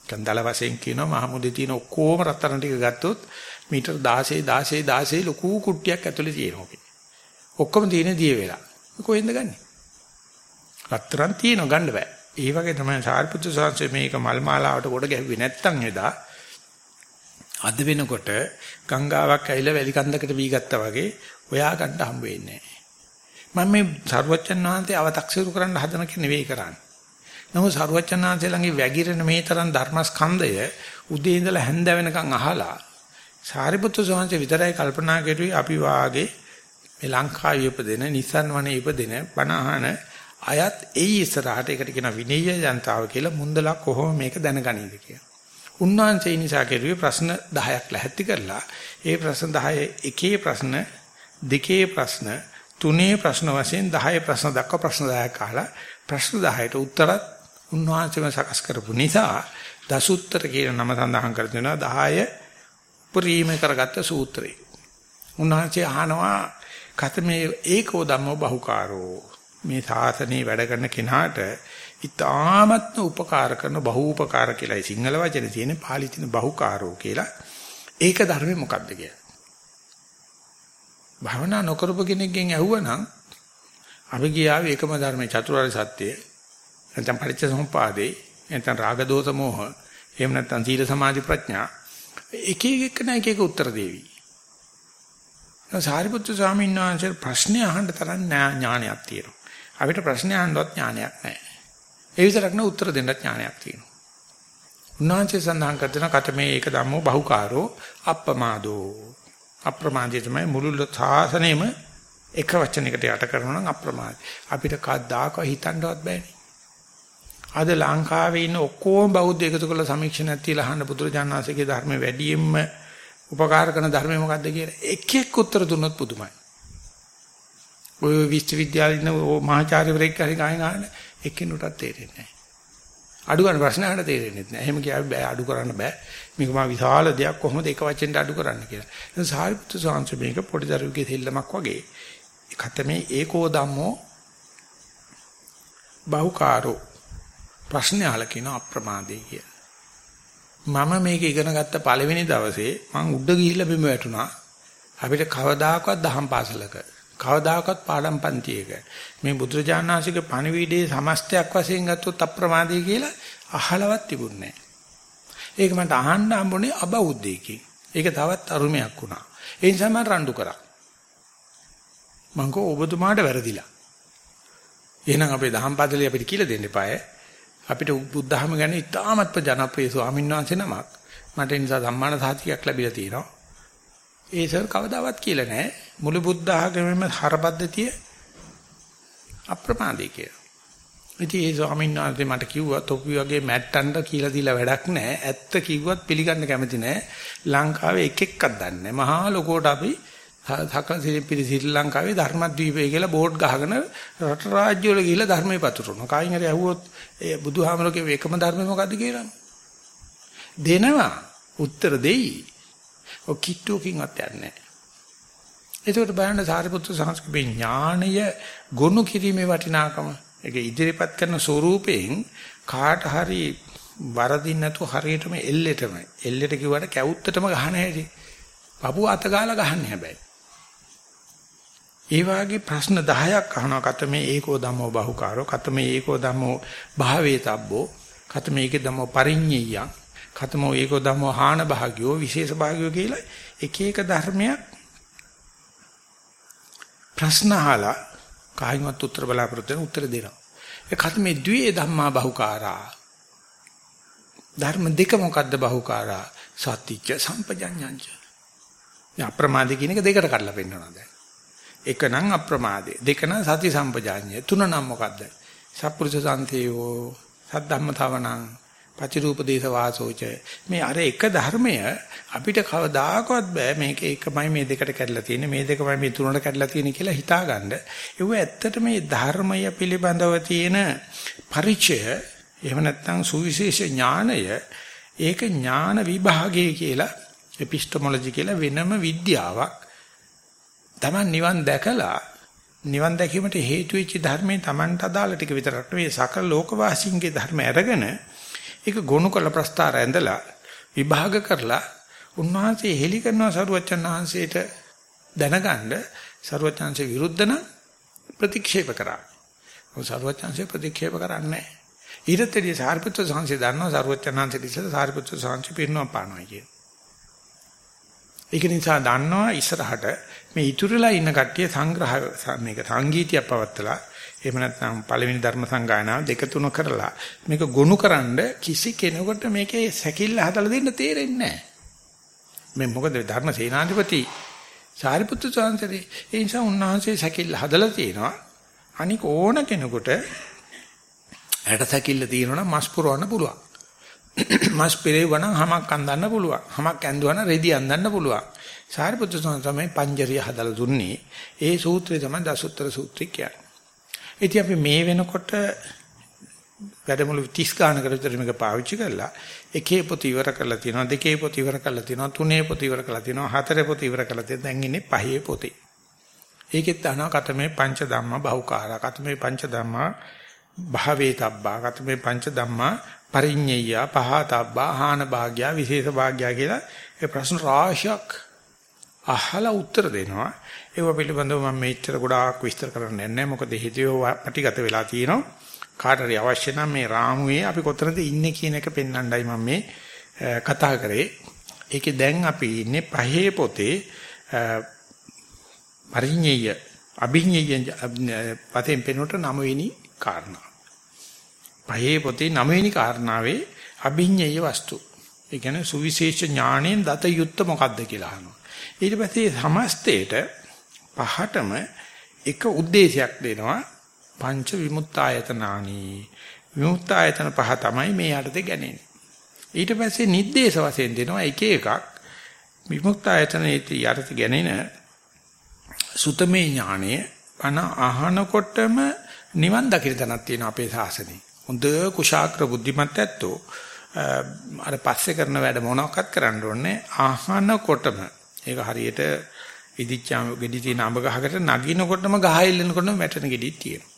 කන්දල වශයෙන් කියනවා මහමුදේ තියෙන ඔක්කොම රත්තරන් ටික ගත්තොත් මීටර් 16 16 16 ලොකු කුට්ටියක් ඇතුලේ තියෙනවා. ඔක්කොම තියෙන දිය වෙලා. කොහෙන්ද ගන්නෙ? රත්තරන් තියෙනවා ගන්න බෑ. ඒ වගේ තමයි සාරිපුත්‍ර සාංශය මේක මල් මාලාවට කොට ගැහුවේ නැත්තම් එදා අද වෙනකොට ගංගාවක් ඇවිල්ලා වැලි කන්දකට වී ගත්තා වගේ ඔයා ගන්න හම්බ වෙන්නේ නැහැ. මම මේ සරුවච්චන් වහන්සේ අව탁සිරු කරන්න හදන කෙනෙක් නෙවෙයි කරන්නේ. නමුත් සරුවච්චන් වහන්සේ ළඟේ වැగిරෙන මේ තරම් ධර්මස්කන්ධය උදේ ඉඳලා හැන්ද වෙනකන් අහලා සාරිපුත්‍ර සෝහන්සේ විතරයි කල්පනා කරුවේ අපි වාගේ මේ ලංකාවේ ඉපදෙන නිසන් වනේ ඉපදෙන බණ අයත් එයි ඉස්සරහට ඒකට කියන විනීය ජනතාව කියලා මුන්දලා කොහොම මේක දැනගනීද කියලා. උන්වහන්සේ නිසා කෙරුවේ ප්‍රශ්න 10ක් ලැහැත්ති කරලා ඒ ප්‍රශ්න 10 එකේ ප්‍රශ්න දෙකේ ප්‍රශ්න තුනේ ප්‍රශ්න වශයෙන් 10 ප්‍රශ්න දක්වා ප්‍රශ්න 10ක් අහලා ප්‍රශ්න 10ට උත්තරත් උන්වහන්සේම සකස් කරපු නිසා දසුත්තර කියන නම සඳහන් කර දෙනවා 10 උපරිම කරගත්ත සූත්‍රය. උන්වහන්සේ අහනවා කතමේ ඒකෝ ධම්මෝ බහුකාරෝ මේ සාසනේ වැඩ කරන කෙනාට ඉතාමත්ම උපකාර කරන බහූපකාර කියලායි සිංහල වචනේ තියෙන පාලි තියෙන බහුකාරෝ කියලා. ඒක ධර්මේ මොකක්ද කියලා. භවනා නොකරපු කෙනෙක්ගෙන් ඇහුවනම් අපි ගියාවේ එකම ධර්මයේ චතුරාර්ය සත්‍ය නැත්නම් පරිච්ඡ සමුපාදේ නැත්නම් රාග දෝෂ මොහ එහෙම නැත්නම් සීල සමාධි ප්‍රඥා එක එක එක එක උත්තර දෙවි. සාරිපුත්‍ර ස්වාමීන් වහන්සේ ප්‍රශ්නේ අහන්න තරම් ඥානයක් තියෙනවා. අපිට ප්‍රශ්නේ අහන්නවත් ඥානයක් නැහැ. ඒ විතරක් නෙවෙයි උත්තර දෙන්නත් ඥානයක් තියෙනවා. උන්වහන්සේ සඳහන් කරන කතමේ ඒක ධම්මෝ බහුකාරෝ අප්පමාදෝ අප්‍රමාදී තමයි මුළු සාසනෙම එක වචනයකට යට කරනවා නම් අප්‍රමාදී. අපිට කවදාක හිතන්නවත් බෑනේ. අද ලංකාවේ ඉන්න ඔක්කොම බෞද්ධ එකතු කරලා සමීක්ෂණයක් තියලා අහන්න පුදුරජානනාංශගේ ධර්ම වැඩියෙන්ම උපකාර කරන ධර්මය මොකද්ද කියලා එක එක් උත්තර දුන්නොත් පුදුමයි. ඔය විශ්වවිද්‍යාලේ ඉන්න මහාචාර්යවරයෙක් හරි ගායන අහන්න එක්කිනුටත් තේරෙන්නේ නැහැ. අඩු ගන්න ප්‍රශ්න අහන්න තේරෙන්නේ නැහැ. එහෙම කියාවි බෑ අඩු කරන්න බෑ. මේක මා විශාල දෙයක් කොහොමද එක වචෙන්ට අඩු කරන්න කියලා. ඒ සාරිපුත්‍ර සාංශ මේක පොඩි දරුවෙකුගේ දෙල්ලමක් වගේ. ඒකට මේ ඒකෝ ධම්මෝ බහුකාරෝ ප්‍රශ්නේ අහලා කියන අප්‍රමාදේ කියලා. මම මේක ඉගෙන ගත්ත පළවෙනි දවසේ මං උඩ ගිහිල්ලා බිම වැටුණා. අපිට කවදාකවත් දහම් පාසලක කවදාකවත් පාඩම් පන්තියක මේ බුදුරජාණන්සේගේ පණිවිඩයේ සමස්තයක් වශයෙන් ගත්තොත් අප්‍රමාදී කියලා අහලවත් තිබුණේ නැහැ. ඒක මට අහන්න හම්බුනේ අබෞද්ධයකින්. ඒක තවත් අරුමයක් වුණා. ඒ නිසා මම රණ්ඩු කරා. මං කෝ ඔබතුමාට වැරදිලා. එහෙනම් අපේ දහම් පාදලේ අපිට කියලා දෙන්න එපාය. අපිට බුද්ධහම ගැන ඉතාමත්ම ජනප්‍රිය ස්වාමීන් වහන්සේ නමක්. මට ඒ නිසා සම්මාන සාතිකයක් ලැබිලා තියෙනවා. ඒ සර් කවදාවත් කියලා නැහැ. මුළු බුද්ධ ආගමේම හරපද්ධතිය අප්‍රමාදී කියලා. ඉතින් ඒ ස්වාමීන් වහන්සේ මට කිව්වා තොපි වගේ මැට්ටන්ට කියලා දීලා වැඩක් නැහැ. ඇත්ත කිව්වත් පිළිගන්න කැමති නැහැ. ලංකාවේ එක එකක් දන්නේ මහා ලොකෝට අපි සකල සිරිපිරි ශ්‍රී ලංකාවේ ධර්මද්වීපය කියලා බෝඩ් ගහගෙන රට රාජ්‍ය වල ගිහිල්ලා ධර්මයේ පතුරනවා. කායින් හරි ඇහුවොත් ඒ බුදුහාමරගේ එකම ධර්මය මොකද්ද කියලා? දෙනවා. උත්තර දෙයි. ඔය කිට්ටුවකින්වත් යන්නේ නැහැ. ඒකට බලන්න සාරිපුත්‍ර සංස්කෘතික ඥාණය ගොනු කිරීමේ වටිනාකම ඒක ඉදිරිපත් කරන ස්වරූපයෙන් කාට හරි වරදින් නැතු හරියටම එල්ලෙටම එල්ලෙට කිව්වට කැවුත්තටම ගහන හැටි. පපුව අත ගාලා ගහන්නේ හැබැයි. ඒ වාගේ ප්‍රශ්න 10ක් අහනවා කතමේ ඒකෝ ධම්මෝ බහුකාරෝ කතමේ ඒකෝ ධම්මෝ භාවේතබ්බෝ කතමේ ඒකේ ධම්මෝ පරිඤ්ඤය කතමෝ ඒකෝ ධම්මෝ හාන භාග්‍යෝ විශේෂ භාග්‍යෝ කියලා එක එක ධර්මයක් ප්‍රශ්න අහලා කායිමත් උත්තර බලාපොරොත්තු වෙන උත්තර දෙනවා. ඒ කතමේ ද්වේ ධම්මා බහුකාරා ධර්ම දෙක මොකද්ද බහුකාරා සත්‍ත්‍ය සම්පජඤ්ඤංච අප්‍රමාදී කියන එක දෙකට කඩලා පෙන්නනවා දැන්. එක නම් අප්‍රමාදේ, දෙක නම් සති සම්පජාඤ්ඤය, තුන නම් මොකද්ද? සප්පුරුෂ සන්තේයෝ, සද්ධම්මතාවණං, පචිරූපදේශ වාසෝච. මේ අර එක ධර්මය අපිට කවදාකවත් බෑ මේක එකමයි මේ දෙකට කැඩලා තියෙන්නේ, මේ දෙකමයි මේ තුනට කැඩලා තියෙන්නේ කියලා හිතාගන්න. ඒව ඇත්තට මේ ධර්මය පිළිබඳව තියෙන පරිචය එහෙම නැත්නම් සුවිශේෂ ඥානය ඒක ඥාන විභාගය කියලා එපිස්ටමොලොජි කියලා වෙනම විද්‍යාවක්. Taman නිවන් දැකලා නිවන් දැකීමට හේතු වෙච්ච ධර්මයේ Tamanට අදාළ ටික විතරක් නෙවෙයි සකල ලෝකවාසීන්ගේ ධර්ම අරගෙන ඒක ගොනු කළ ප්‍රස්තාර ඇඳලා විභාග කරලා උන්වහන්සේ හෙලි කරනවා සරුවච්චන් වහන්සේට දැනගන්න සරුවච්චන්සේ විරුද්ධ නම් ප්‍රතික්ෂේප කරා. ඔය සරුවච්චන්සේ ප්‍රතික්ෂේප කරන්නේ නැහැ. ඊටතේදී සාරිපුත්‍ර සංසය දන්නවා සරුවච්චන්හන්සේ ඉස්සර සාරිපුත්‍ර සංසය පිරිනවම් පානවා කියන. ඒක නිසා දන්නවා ඉස්සරහට මේ ඉතුරුලා ඉන්න කට්ටිය සංග්‍රහ මේක සංගීතයක් පවත්තලා එහෙම නැත්නම් පළවෙනි ධර්ම සංගායනාව දෙක තුන කරලා මේක ගොනුකරනද කිසි කෙනෙකුට මේකේ සැකිල්ල හදලා දෙන්න තේරෙන්නේ නැහැ. මේ මොකද ධර්ම සේනාධිපති සාරිපුත්‍ර ස්වාමීන් ඒ නිසා උන්වහන්සේ සැකිල්ල හදලා තියෙනවා. අනික ඕන කෙනෙකුට ඇට සැකිල්ල තියෙනවා මස් පුරවන්න පුළුවන්. මස් පෙරේවනම් හමක් අඳන්න පුළුවන්. හමක් ඇඳුවනම් රෙදි අඳන්න පුළුවන්. සාරිපුත්‍ර ස්වාමීන් තමයි පංජරිය හදලා දුන්නේ. ඒ සූත්‍රය තමයි දසුත්තර සූත්‍රය කියන්නේ. ඉතින් අපි මේ වෙනකොට වැඩමුළු 30 ගානකට විතර මේක පාවිච්චි කරලා එකේ පොත ඉවර කරලා තියෙනවා දෙකේ පොත ඉවර කරලා තියෙනවා තුනේ පොත ඉවර කරලා තියෙනවා හතරේ පොත ඉවර කරලා තියෙනවා දැන් ඉන්නේ පහේ පොතේ. ඒකෙත් අහනවා කතමේ පංච ධම්ම බහුකාරා කතමේ පංච ධම්මා භාවේතබ්බා කතමේ පංච ධම්මා පරිඤ්ඤය පහතබ්බා හාන භාග්‍ය විශේෂ භාග්‍ය කියලා ඒ ප්‍රශ්න රාශියක් අහලා උත්තර දෙනවා. ඒව පිළිබඳව මම මෙච්චර ගොඩාක් විස්තර කරන්න නැහැ මොකද හේතුව පැටිගත වෙලා තියෙනවා. කාටරි අවශ්‍ය නම් මේ රාමුවේ අපි කොතනද ඉන්නේ කියන එක පෙන්වන්නයි මම මේ කතා කරේ. ඒකේ දැන් අපි ඉන්නේ පහේ පොතේ පරිඤ්ඤය අභිඤ්ඤය පතෙන් පෙනුට නම වෙනි කාරණා. පහේ පොතේ නවවෙනි කාරණාවේ අභිඤ්ඤය වස්තු. ඒ කියන්නේ සුවිශේෂ ඥාණයෙන් දත යුත්ත මොකද්ද කියලා අහනවා. ඊට පස්සේ සමස්තයට පහටම එක ಉದ್ದೇಶයක් දෙනවා පංච විමුක්තායතනානි. විමුක්තායතන පහ තමයි මේ යටතේ ගැනෙන්නේ. ඊට පස්සේ නිද්දේශ වශයෙන් දෙනවා එක එකක් විමුක්තායතනයේ යටතේ ගැනෙන සුතමේ ඥාණය අන අහනකොටම නිවන් දකින්න තැනක් තියෙනවා අපේ ශාසනයේ. හොඳ කුශාග්‍ර බුද්ධිමත් ඇත්තෝ අර පස්සේ කරන වැඩ මොනවක්වත් කරන්න ඕනේ අහනකොටම ඒක හරියට ඉදිච්චාම ගෙඩි තියෙන අඹ ගහකට නගිනකොටම ගහ එල්ලෙනකොටම වැටෙන ගෙඩිත් තියෙනවා.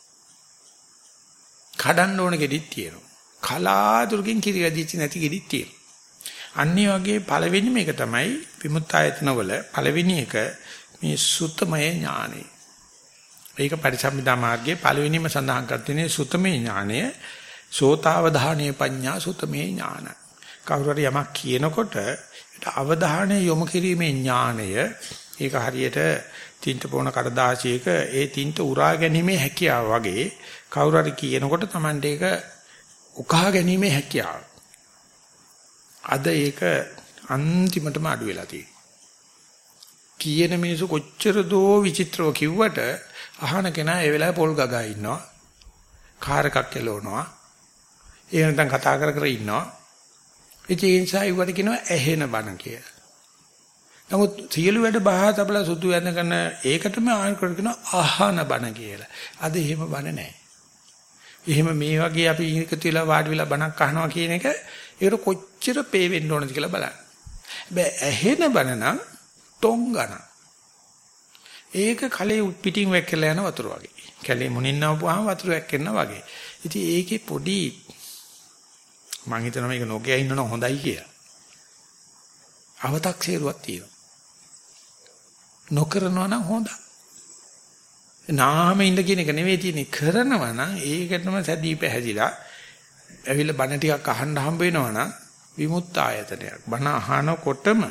කඩන්න ඕන ගෙඩිත් තියෙනවා. කලාතුරකින් කිරි වැදිච්ච නැති ගෙඩිත් තියෙනවා. අන්නේ වගේ පළවෙනි මේක තමයි විමුක්තායතන වල පළවෙනි එක මේ සුත්තමය ඥානෙ. ඒක පරිසම්පදා මාර්ගයේ පළවෙනිම සඳහන් කර තියෙන්නේ සුතමේ ඥානය සෝතාවධානයේ පඤ්ඤා සුතමේ ඥාන. කවුරු හරි යමක් කියනකොට ඒට අවධානය යොමු කිරීමේ ඥානය ඒක හරියට තින්ත පොණ කඩදාසියක ඒ තින්ත උරා ගැනීමේ හැකියාව වගේ කවුරු හරි කියනකොට Tamante ඒක උකහා ගැනීමේ හැකියාව. අද ඒක අන්තිමටම අඩු වෙලා තියෙනවා. කියන මිනිස්සු කොච්චර දෝ විචිත්‍රව කිව්වට අහන කෙනා ඒ වෙලාවේ පොල් ගගා ඉන්නවා. කාර් එකක් එලවනවා. ඒ නැත්නම් කතා කර කර ඉන්නවා. ඉතින් ඒ නිසා ඒවට කියනවා ඇහෙන බණ කියලා. නමුත් සියලු වැඩ බහා තබලා සුදු වෙන කරන ඒකටම ආයකර කියනවා අහන බණ කියලා. අද එහෙම බණ නැහැ. එහෙම මේ වගේ අපි එකතු වෙලා වාඩි වෙලා බණක් අහනවා කියන එක ඒකට කොච්චර පේ වෙන්න ඕනද කියලා බලන්න. හැබැයි ඇහෙන බණ නම් ටොංගන. ඒක කලේ පිටින් වැක්කලා යන වතුර වගේ. කැලේ මුණින් නවපුවාම වතුර වැක්කෙනවා වගේ. ඉතින් ඒකේ පොඩි මං හිතනවා මේක නොකිය ඉන්නන හොඳයි කියලා. අව탁සේරුවක් තියෙනවා. නොකරනවා නම් හොඳයි. නාම ඉන්න කියන එක නෙවෙයි තියෙන්නේ කරනවා නම් ඒකටම සැදී පැහැදිලා ඇවිල්ලා බණ ටිකක් අහන්න හම්බ වෙනවා නම් විමුක්ත ආයතනයක්. බණ අහනකොටම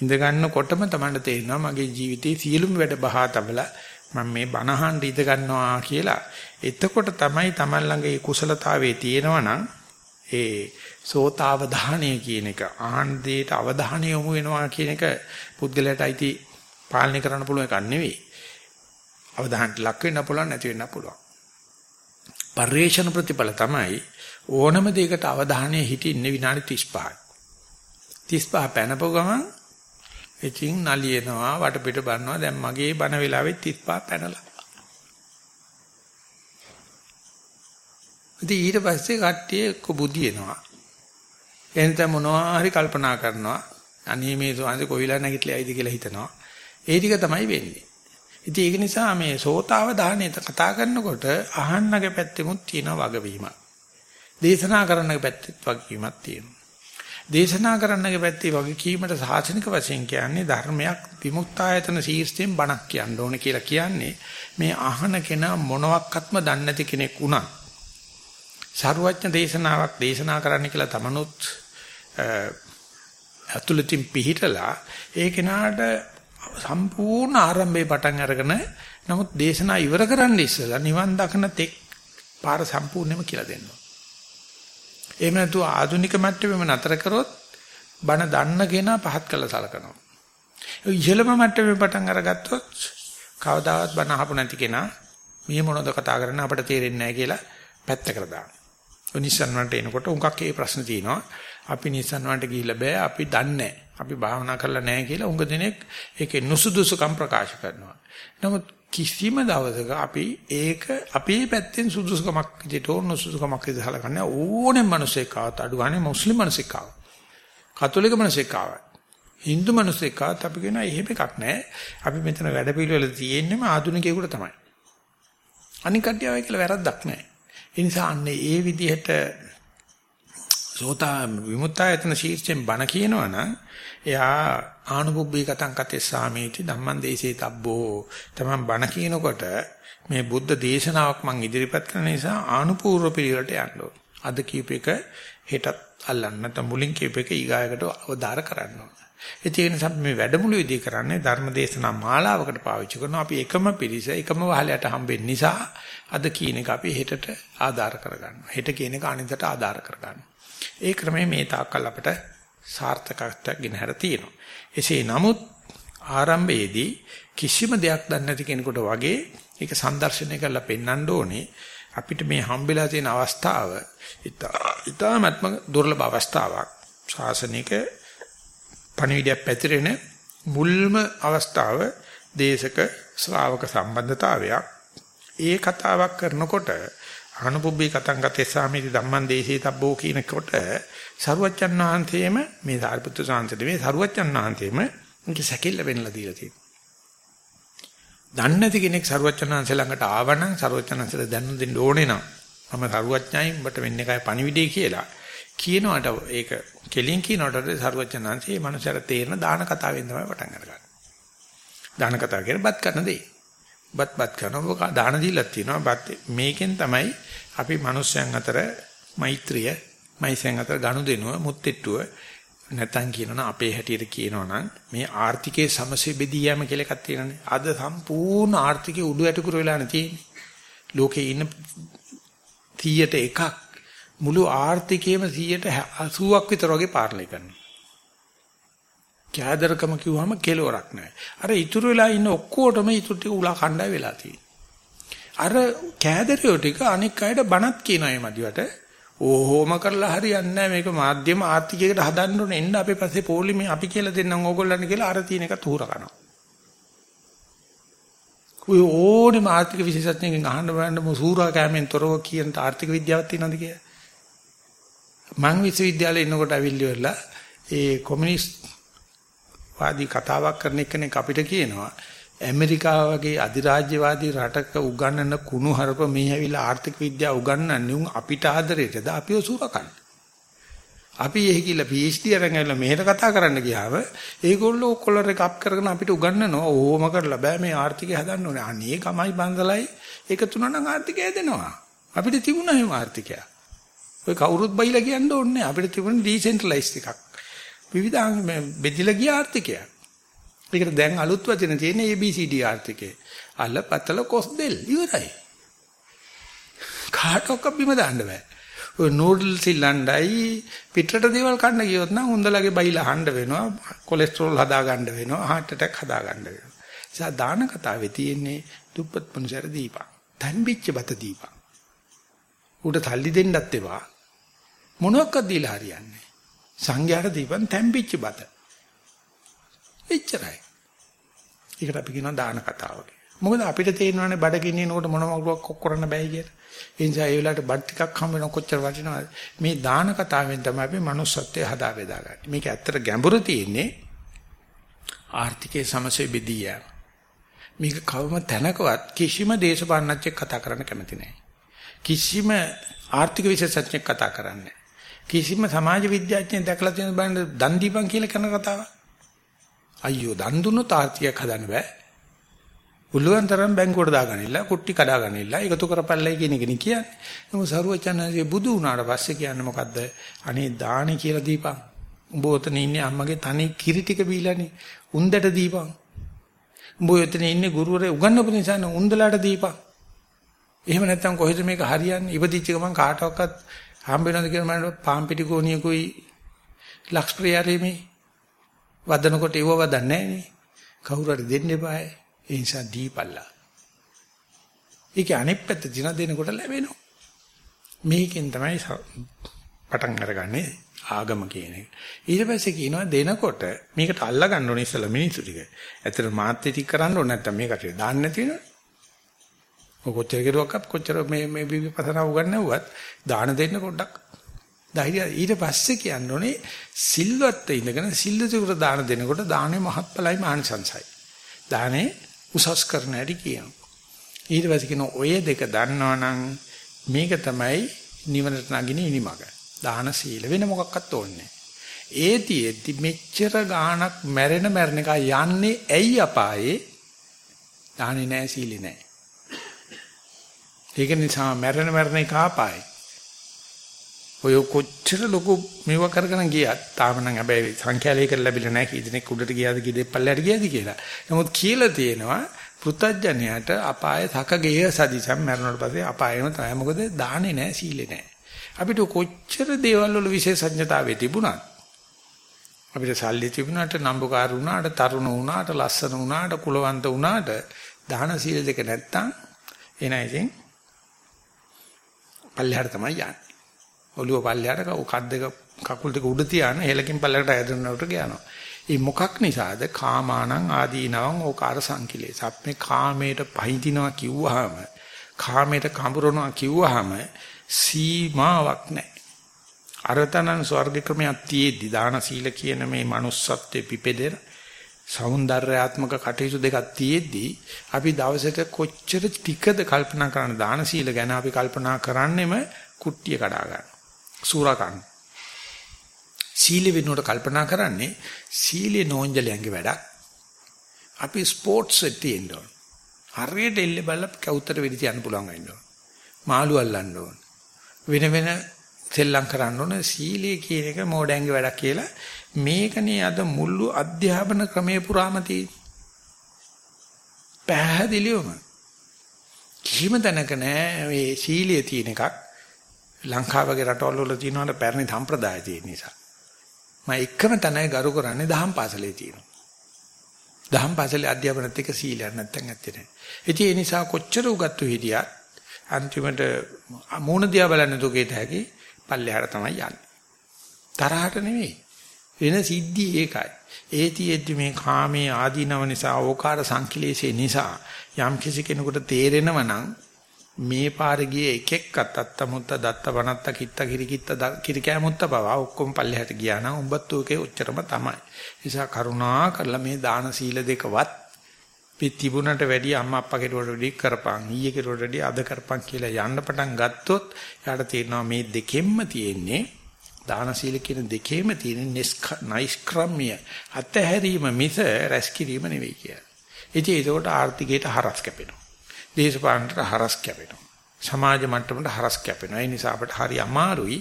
ඉඳ ගන්නකොටම තමයි තේරෙනවා මගේ ජීවිතේ සියලුම වැඩ බහා තබලා මම මේ බනහන් ඉඳ ගන්නවා කියලා. එතකොට තමයි Taman ළඟ ඒ කුසලතාවයේ තියෙනවා නම් ඒ සෝතාවධානය කියන එක ආහන් දෙයට අවධානය යොමු වෙනවා කියන එක පුද්ගලයාට අයිති පාලනය කරන්න පුළුවන් එකක් නෙවෙයි. අවධානයට ලක් වෙන්න පුළුවන් නැති වෙන්න පුළුවන්. පරිේශන ප්‍රතිඵල තමයි ඕනම දෙයකට අවධානය හිටින්නේ විනාඩි 35යි. 35 පැනපු ගමන් ඉතින් නලියනවා වටපිට බලනවා දැන් මගේ බන වෙලාවෙත් 35 පැනලා. ඉතින් ඊට පස්සේ කට්ටිය කුබුදිනවා. එනත මොනවා හරි කල්පනා කරනවා. අනේ මේ සෝන්ද කොවිලා නැගිටලා ඇයිද කියලා හිතනවා. ඒ ටික තමයි වෙන්නේ. ඉතින් ඒක නිසා මේ සෝතාව දාහනේ කතා කරනකොට අහන්නගේ පැත්තෙමුත් තියෙන වගවීමක්. දේශනා කරන්නගේ පැත්තෙත් වගකීමක් තියෙනවා. දේශනා කරන්නගේ පැත්තේ වගකීමට සාසනික වශයෙන් කියන්නේ ධර්මයක් විමුක්තායතන ශීර්ෂයෙන් බණක් කියන්න ඕන කියලා කියන්නේ මේ අහන කෙනා මොනවත්ක්ත්ම දන්නේ නැති කෙනෙක් වුණා. සරුවඥ දේශනාවක් දේශනා කරන්න කියලා තමනුත් අතුලතින් පිහිටලා ඒ කෙනාට සම්පූර්ණ ආරම්භයේ පටන් අරගෙන නමුත් දේශනා ඉවර කරන්න ඉස්සෙල්ලා නිවන් දකින තෙක් පාර සම්පූර්ණයෙන්ම කියලා දෙන්න. එහෙම නැතුව ආධුනික මට්ටමේම නතර කරොත් බණ දන්න කෙනා පහත් කළ සලකනවා. ඉහළම මට්ටමේ පටන් අරගත්තොත් කවදාවත් බණ අහපු නැති කෙනා මේ මොනවද කතා කරන්නේ අපිට තේරෙන්නේ නැහැ කියලා පැත්තකට දානවා. නිසන් වලට එනකොට උඟක් ඒ ප්‍රශ්න තියෙනවා. අපි නිසන් වලට ගිහිල්ලා බෑ අපි දන්නේ අපි භාවනා කරලා නැහැ කියලා උඟ දෙනෙක් ඒකේ නුසුදුසුකම් ප්‍රකාශ කරනවා. නමුත් කිසිම දවසක අපි ඒක අපේ පැත්තෙන් සුදුසුකමක් විදිහට ඕන සුදුසුකමක් විදිහට හලකන්නේ ඕනෙම මිනිසෙක් ආවත් අඩුගානේ මුස්ලිම් මිනිසෙක් ආවත්. කතෝලික මිනිසෙක් ආවත්. Hindu මිනිසෙක් ආවත් අපි කියනවා එහෙම එකක් නැහැ. අපි මෙතන වැඩ පිළිවෙල තියෙන්නේම ආධුනිකයෙකුට තමයි. අනික කඩියාවයි කියලා වැරද්දක් නැහැ. ඒ නිසා අන්නේ ඒ විදිහට සෝතා විමුක්තායතන ශීර්ෂයෙන් බණ කියනවනම් එයා ආනුභුබ්බී කතං කතේ සාමේති ධම්මං දේශේ තබ්බෝ තමන් බණ කියනකොට මේ බුද්ධ දේශනාවක් මම ඉදිරිපත් කරන නිසා ආනුපූර්ව පිළිවෙලට යන්න ඕන. අද කීප එක හෙටත් අල්ලන්න නැත්නම් මුලින් කීප එක ඊගායකට අවදාර කරන්න ඕන. ඒ නිසා මේ වැඩමුළු විදිහ කරන්නේ ධර්ම දේශනා මාලාවකට පාවිච්චි කරනවා. අපි එකම පිළිස එකම වහලයට හම්බෙන්න නිසා අද කියන එක අපි හෙටට ආධාර කරගන්නවා. හෙට කියන එක අනිද්දාට ආධාර කරගන්නවා. ඒ ක්‍රමය මේ තාක්කල් අපිට සාර්ථකත්වයක් ගෙන තියෙනවා. එසේ නමුත් ආරම්භයේදී කිසිම දෙයක් දන්නේ නැති කෙනෙකුට වගේ ඒක සම්දර්ශනය කරලා පෙන්වන්න ඕනේ. අපිට මේ හම්බෙලා තියෙන අවස්ථාව ඉතාමත්ම දුර්ලභ අවස්ථාවක්. ශාසනික පණිවිඩයක් පැතිරෙන මුල්ම අවස්ථාව දේශක ශ්‍රාවක සම්බන්ධතාවයක්. ඒ කතාවක් කරනකොට අනුපුබ්බේ කතං ගතේ සාමිති ධම්මං දේශේ තබ්බෝ කියනකොට සරුවච්චන් වහන්සේම මේ සාරිපුත්‍ර සාන්තද මේ සරුවච්චන් වහන්සේම මේක සැකිල්ල වෙන්නලා දීලා තියෙනවා. දන්නේ නැති කෙනෙක් සරුවච්චන් වහන්සේ ළඟට ආවනම් සරුවච්චන් වහන්සේට දැනුම් දෙන්න ඕනේ නම් මම සරුවච්චයි උඹට වෙන්නේ කයි පණිවිඩේ කියලා කියනවාට ඒක කෙලින් කියනවාට සරුවච්චන් වහන්සේ මේ මනුස්සයර තේරෙන දාන කතාවෙන් තමයි පටන් අරගන්නේ. දාන කතාව කියන්නේ බත් කරන දෙයි. බත් බත් කරනවා දාන දීලා තියෙනවා බත් මේකෙන් තමයි අපි මිනිස්යන් අතර මෛත්‍රිය මෛසෙන් අතර ගනුදෙනුව මුත්widetildeව නැතන් කියනවනම් අපේ හැටියට කියනවනම් මේ ආර්ථිකයේ සමසේ බෙදී යෑම කියලා එකක් තියෙනනේ. අද සම්පූර්ණ ආර්ථිකය උඩු ඇටකුර වෙලා නැතිනේ. ලෝකේ ඉන්න 100ට එකක් මුළු ආර්ථිකයේම 180ක් විතර වගේ පාලනය කරනවා. කෑදරකම කිව්වම කෙලවරක් නැහැ. අර ඉතුරු වෙලා ඉන්න ඔක්කොටම ඉතුරු ටික උලා කණ්ඩාය වෙලා තියෙනවා. අර කෑදරියෝ ටික අනික් අයට බණත් කියනවා මේ මදිවට. ඕහොම කරලා හරියන්නේ නැහැ මේක මාධ්‍යම ආර්ථිකයකට හදන්න ඕනේ එන්න අපේ පස්සේ පොලිමේ අපි කියලා දෙන්නම් ඕගොල්ලන්ට කියලා අර තියෙන එක තුර කරනවා. ඔය ඕනේ ආර්ථික විශේෂඥයෙක්ගෙන් අහන්න බලන්න මොසූරා කෑමෙන් තොරව කියන ආර්ථික විද්‍යාවක් තියෙනවද කියලා. මං විශ්වවිද්‍යාලේ ඉන්නකොට අවිල්ලිවලා ඒ කොමියුනිස්ට් වාදී කතාවක් කරන කෙනෙක් අපිට කියනවා ඇමරිකාව වගේ අධිරාජ්‍යවාදී රටක උගන්වන කුණු හරප මේ ඇවිල්ලා ආර්ථික විද්‍යාව උගන්වන්නේ උන් අපිට ආදරේටද අපිව සූරකන්නේ. අපි එහි කියලා PhD අරන් ඇවිල්ලා මෙහෙට කතා කරන්න ගියාම ඒගොල්ලෝ කොලර් එක අප් කරගෙන අපිට උගන්වනවා ඕම කරලා බෑ මේ ආර්ථිකය හදන්න ඕනේ. අනේ කමයි බන්දලයි ඒක තුන නම් ආර්ථිකය හැදෙනවා. අපිට තිබුණා එහෙම ආර්ථිකය. ඔය කවුරුත් බයිලා කියන්න ඕනේ අපිට තිබුණ ඩිසෙන්ට්‍රලයිස්ඩ් එකක්. විවිධාංග බෙදිලා ගිය ආර්ථිකයක්. ඒකට දැන් අලුත් වචන තියෙන ABCD ආර්ථිකේ. අල පතල කොස් දෙල් ඉවරයි. කාටවත් බිම දාන්න බෑ. ඔය නූඩල්ස් ඉල්ලන්නයි පිටරට දේවල් කන්න ගියොත් නම් හොඳලගේ බයිලා හඬ වෙනවා කොලෙස්ටරෝල් හදා ගන්න වෙනවා heart attack හදා ගන්න වෙනවා. නිසා දාන කතාවේ තියෙන්නේ දුප්පත් පුංචර දීපා. තන්බිච්ච බත දීපා. උට තල්ලි දෙන්නත් එපා. මොනවාක්වත් දීලා හරියන්නේ සංඝයාට දීපන් තැම්පිච්ච බත. එච්චරයි. ඒකට අපි කියනවා දාන කතාව මොකද අපිට තේරෙනවානේ බඩ ගිනිනකොට මොන මොකක් කරන්න බෑ කියලා. ඒ නිසා ඒ වෙලාවට බඩ ටිකක් හම්බ වෙන කොච්චර වටිනවද? මේ දාන කතාවෙන් තමයි අපි manussත්වයේ හදා බෙදාගන්නේ. මේක ඇත්තට ගැඹුර තියෙන්නේ ආර්ථිකයේ සමසේ බෙදී යෑම. මේක කවම තැනකවත් කිසිම දේශපාලනඥයෙක් කතා කරන්න කැමති නැහැ. කිසිම ආර්ථික විශේෂඥයෙක් කතා කරන්නේ කිසිම සමාජ විද්‍යාඥයෙක් දැකලා තියෙන බලන්න දන් දීපන් කියලා කරන කතාවක්. අයියෝ දන් දුන්නොත් ආර්ථිකයක් හදන්න බෑ. උළුවන් තරම් බැංකුවට දාගන්නilla, කුට්ටි කඩාගන්නilla, එකතු කරපල්ලයි කියන එක නේ කියන්නේ. නමුත් සරුවචනන්සේ බුදු වුණාට පස්සේ කියන්නේ මොකද්ද? අනේ දානි කියලා දීපන්. උඹ ඔතන ඉන්නේ අම්මගේ තනි කිරි ටික බීලානේ. උන්දට දීපන්. උඹ ඔතන ඉන්නේ ගුරුවරයා උගන්වපු නිසා නේ උන්දලාට දීපන්. එහෙම නැත්නම් කොහෙද මේක හරියන්නේ? ඉපදිච්ච ගමන් කාටවත් හම්බ වෙනවද කියලා මම පාම් පිටි ගෝණියකුයි ලක්ස් ප්‍රියාරේමේ වදනකොට ඒව වදන්නේ නැහැ කවුරු හරි දෙන්න එපායි. ඒ නිසා දීපල්ලා. ඒක අනෙක් පැත්ත දින දෙනකොට ලැබෙනවා. මේකෙන් තමයි පටන් අරගන්නේ ආගම කියන එක. ඊට පස්සේ කියනවා දෙනකොට මේකට අල්ලා ගන්න ඕනේ ඉස්සලා මිනිස්සු ටික. ඇත්තට මාත්‍ය ටික කරන්න ඕනේ නැත්තම් මේකට දාන්න නැති වෙනවා. කොච්චර කෙරුවක්වත් කොච්චර මේ මේ විපස්සනා උගන්වුවත් දාන දෙන්න පොඩ්ඩක් ධෛර්යය ඊට පස්සේ කියන්න ඕනේ සිල්වත් ඉඳගෙන සිල්ලතුකට දාන දෙනකොට දානේ මහත්ඵලයි මානසංසයි. දානේ උසස් කරන හැටි කියනවා. ඊට පස්සේ කියන ඔය දෙක දන්නවනම් මේක තමයි නිවනට නගින ඉනිමග. දාන සීල වෙන මොකක්වත් ඕනේ ඒතියෙදි මෙච්චර ගාණක් මැරෙන මැරෙන එක යන්නේ ඇයි අපායේ? දානේ නැහැ සීලේ නැහැ. ඒක නිසා මැරෙන මැරෙන එක ආපායි. ඔය කොච්චර ලොකු මේව කරගෙන ගියත් තාම නම් හැබැයි සංඛ්‍යාලයකට ලැබිලා නැහැ කී දෙනෙක් උඩට ගියාද කී දෙනෙක් පල්ලයට ගියාද කියලා. නමුත් කියලා තියෙනවා පෘථජ්ජනයට අපාය තකගේ සදිසම් මරණයට පස්සේ අපායම තමයි. මොකද දාන්නේ නැහැ සීලේ නැහැ. අපිට කොච්චර දේවල් වල විශේෂඥතාවය තිබුණත් අපිට සල්ලි තිබුණාට නම්බුකාර වුණාට තරුණ වුණාට ලස්සන වුණාට කුලවන්ත වුණාට දාන සීල දෙක නැත්තම් එනයි ඉතින් පල්ලෙහාට තමයි යන්නේ. ඔළුව පල්ලෙහාට කද්දක කකුල් දෙක උඩ තියාන හෙලකින් පල්ලෙහාට ඇදෙනවට ගියානවා. ඒ මොකක් නිසාද? කාමානං ආදීනවං ඕකාර සංකිලේස. අපි කාමයට පහඳිනවා කිව්වහම, කාමයට කඹරනවා කිව්වහම සීමාවක් නැහැ. අරතනන් ස්වර්ග ක්‍රමයක් තියේදී දාන සීල කියන මේ manussත්වයේ පිපෙදෙන సౌందర్යාත්මක කටයුතු දෙකක් තියෙද්දී අපි දවසට කොච්චර ටිකද කල්පනා කරන දාන සීල ගැන අපි කල්පනා කරන්නෙම කුට්ටිය කඩා ගන්න. සූරකන්. සීල වෙනුවට කල්පනා කරන්නේ සීලේ නෝන්ජලයන්ගේ වැඩක්. අපි ස්පෝර්ට්ස් එක තියෙන්න ඕන. හරියට එල්ල බලලා කවුතර වෙඩි තියන්න පුළුවන් වෙන්න ඕන. මාළු අල්ලන්න ඕන. වෙන වෙන සෙල්ලම් කරන්න ඕන සීලය කියන එක මෝඩයන්ගේ වැඩක් කියලා මේකනේ අද මුළු අධ්‍යාපන ක්‍රමයේ පුරාම තියෙන්නේ. පැහැදිලිවම කිසිම තැනක නෑ මේ සීලිය තියෙන එකක් ලංකාව වගේ රටවල් වල තියෙනවට පැරණි සම්ප්‍රදාය තියෙන නිසා. මම එකම තැනයි ගරු කරන්නේ දහම් පාසලේ තියෙනවා. දහම් පාසලේ අධ්‍යාපනත් එක්ක සීලයක් නැත්තම් ඇත්තේ නෑ. ඉතින් ඒ නිසා කොච්චර උගත්තු හිටියත් අන්තිමට මූණ දිහා බලන්න දුකේත හැකි පල්ලෙහාට තමයි යන්නේ. තරහට නෙවෙයි. වෙන සිද්ධි ඒකයි. ඒතියෙද්දි මේ කාමයේ ආදීනව නිසා ඕකාර සංකලේශේ නිසා යම් කිසි කෙනෙකුට තේරෙනව නම් මේ පාර ගියේ එක එක්කත් අත්තමුත්ත දත්ත වනත්ත කිත්ත කිරිකිත්ත කිරිකෑමුත්ත බව ඔක්කොම පල්ලෙහාට ගියා නම් උඹත් ඔකේ ඔච්චරම තමයි. නිසා කරුණා කරලා මේ දාන සීල දෙකවත් පිටිබුණට වැඩි අම්මා අප්පා කෙරුවට වැඩි කරපන් ඊයේ කෙරුවට වැඩි අද කරපන් කියලා යන්න පටන් ගත්තොත් යාට තේරෙනවා මේ දෙකෙන්ම තියෙන්නේ දාන සීල කියන දෙකේම තියෙන නයිස්ක්‍රම්‍ය අතහැරීම මිස රැස්කිරීම නෙවෙයි කියලා. ඉතින් ඒකට ආර්ථිකයට හරස් කැපෙනවා. දේශපාලනට හරස් කැපෙනවා. සමාජ මට්ටමට හරස් කැපෙනවා. ඒ නිසා අපිට හරි අමාරුයි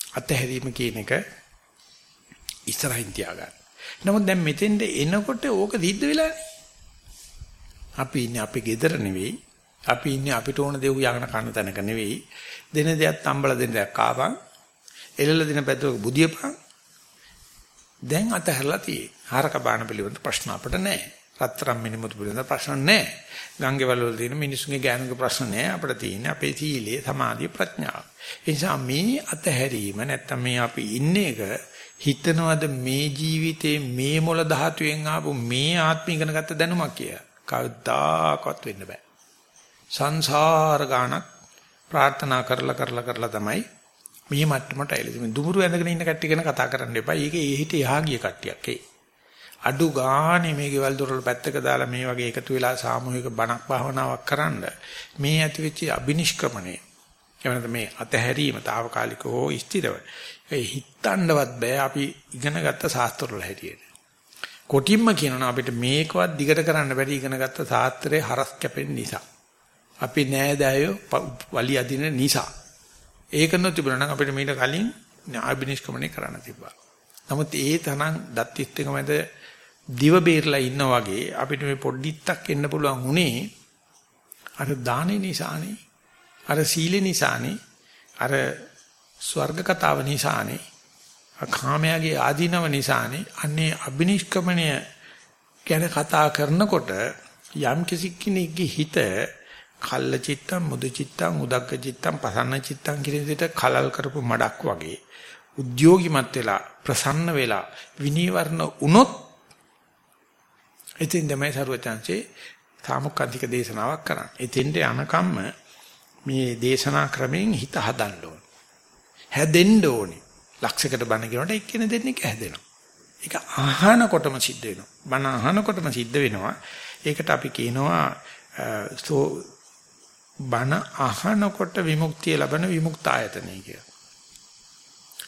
අතහැරීම කියන එක ඉස්සරහින් තියාගන්න. නමුත් දැන් මෙතෙන්ද එනකොට ඕක සිද්ධ වෙලානේ. අපි ඉන්නේ අපේ ගෙදර නෙවෙයි අපි ඉන්නේ අපිට ඕන දේ උයාගෙන කන්න තැනක නෙවෙයි. දෙන දෙයක් තම්බල දෙන දෙයක් කාපන්. එළල දෙන පැතුවක බුදියපන්. දැන් අතහැරලා තියෙන්නේ. හරක බාන පිළිවෙත ප්‍රශ්න අපිට නැහැ. රත්තරම් මිනිමුතු පිළිවෙත ප්‍රශ්න නැහැ. ගංගේවල වල තියෙන මිනිසුන්ගේ ඥානික ප්‍රශ්න නැහැ. අපිට තියෙන්නේ අපේ සීලයේ සමාධිය ප්‍රඥාව. ඒ නිසා මේ අතහැරීම නැත්තම් මේ අපි ඉන්නේ එක හිතනවද මේ ජීවිතේ මේ මොළ ධාතුවෙන් ආපු මේ ආත්ම ඉගෙන ගත්ත දැනුමක් කියලා. කවදාකවත් වෙන්න බෑ. සංසාර ගානක් ප්‍රාර්ථනා කරලා කරලා කරලා තමයි මේ මට්ටමට ඇවිල්ලා දුමුරු ඇඳගෙන ඉන්න කට්ටිය ගැන කතා කරන්න එපා. ඒක ඒ හිත එහා ගිය කට්ටියක් ඒ. අඩු ගානේ මේ ගෙවල් දොරවල් පැත්තක දාලා මේ වගේ එකතු වෙලා සාමූහික බණක් භාවනාවක් කරන්න මේ ඇතිවෙච්ච අබිනිෂ්ක්‍මණය එවනත මේ අතහැරීම తాවකාලිකව හෝ ස්ථිරව ඒ හිතන්නවත් බෑ අපි ඉගෙනගත්ත ශාස්ත්‍රවල හැටියට කොටින්ම කියනවා අපිට මේකවත් දිගට කරන්න බැරි ඉගෙනගත්ත ශාස්ත්‍රයේ හරස් කැපෙන නිසා අපි නෑදෑයෝ වලි අදින නිසා ඒක නොතිබුණා නම් අපිට මීට කලින් අබිනිෂ්ක්‍මණය කරන්න තිබ්බා. නමුත් ඒ තනං දත්තිත් එක මැද දිව බේරලා ඉන්නා වගේ අපිට මේ පොඩ්ඩිත්තක් එන්න පුළුවන් උනේ අර දානේ නිසානේ අර සීලේ නිසානේ අර ස්වර්ග කතාව නිසානේ කාමයාගේ ආධිනව නිසානේ. අන්නේ අබිනිෂ්ක්‍මණය ගැන කතා කරනකොට යම් කිසි කෙනෙක්ගේ හිත කල්ල චිත්තම් මුදු චිත්තම් උදග්ග චිත්තම් පසන්න චිත්තම් කියන විදිහට කලල් කරපු මඩක් වගේ උද්‍යෝගිමත් වෙලා ප්‍රසන්න වෙලා විනීවරණ වුණොත් එතින් තමයි සරුවචාන්සේ සාමුක්කාධික දේශනාවක් කරන්නේ. එතෙන්ට යනකම්ම මේ දේශනා ක්‍රමයෙන් හිත හදන්න ඕනේ. හැදෙන්න ඕනේ. ලක්ෂයකට බණ කියනකොට එක්කෙනෙක් දෙන්නෙක් හැදෙනවා. ඒක අහනකොටම සිද්ධ වෙනවා. බණ අහනකොටම සිද්ධ වෙනවා. ඒකට අපි කියනවා සෝ බණ අහනකොට විමුක්තිය ලබන විමුක්තායතනෙ කියලා.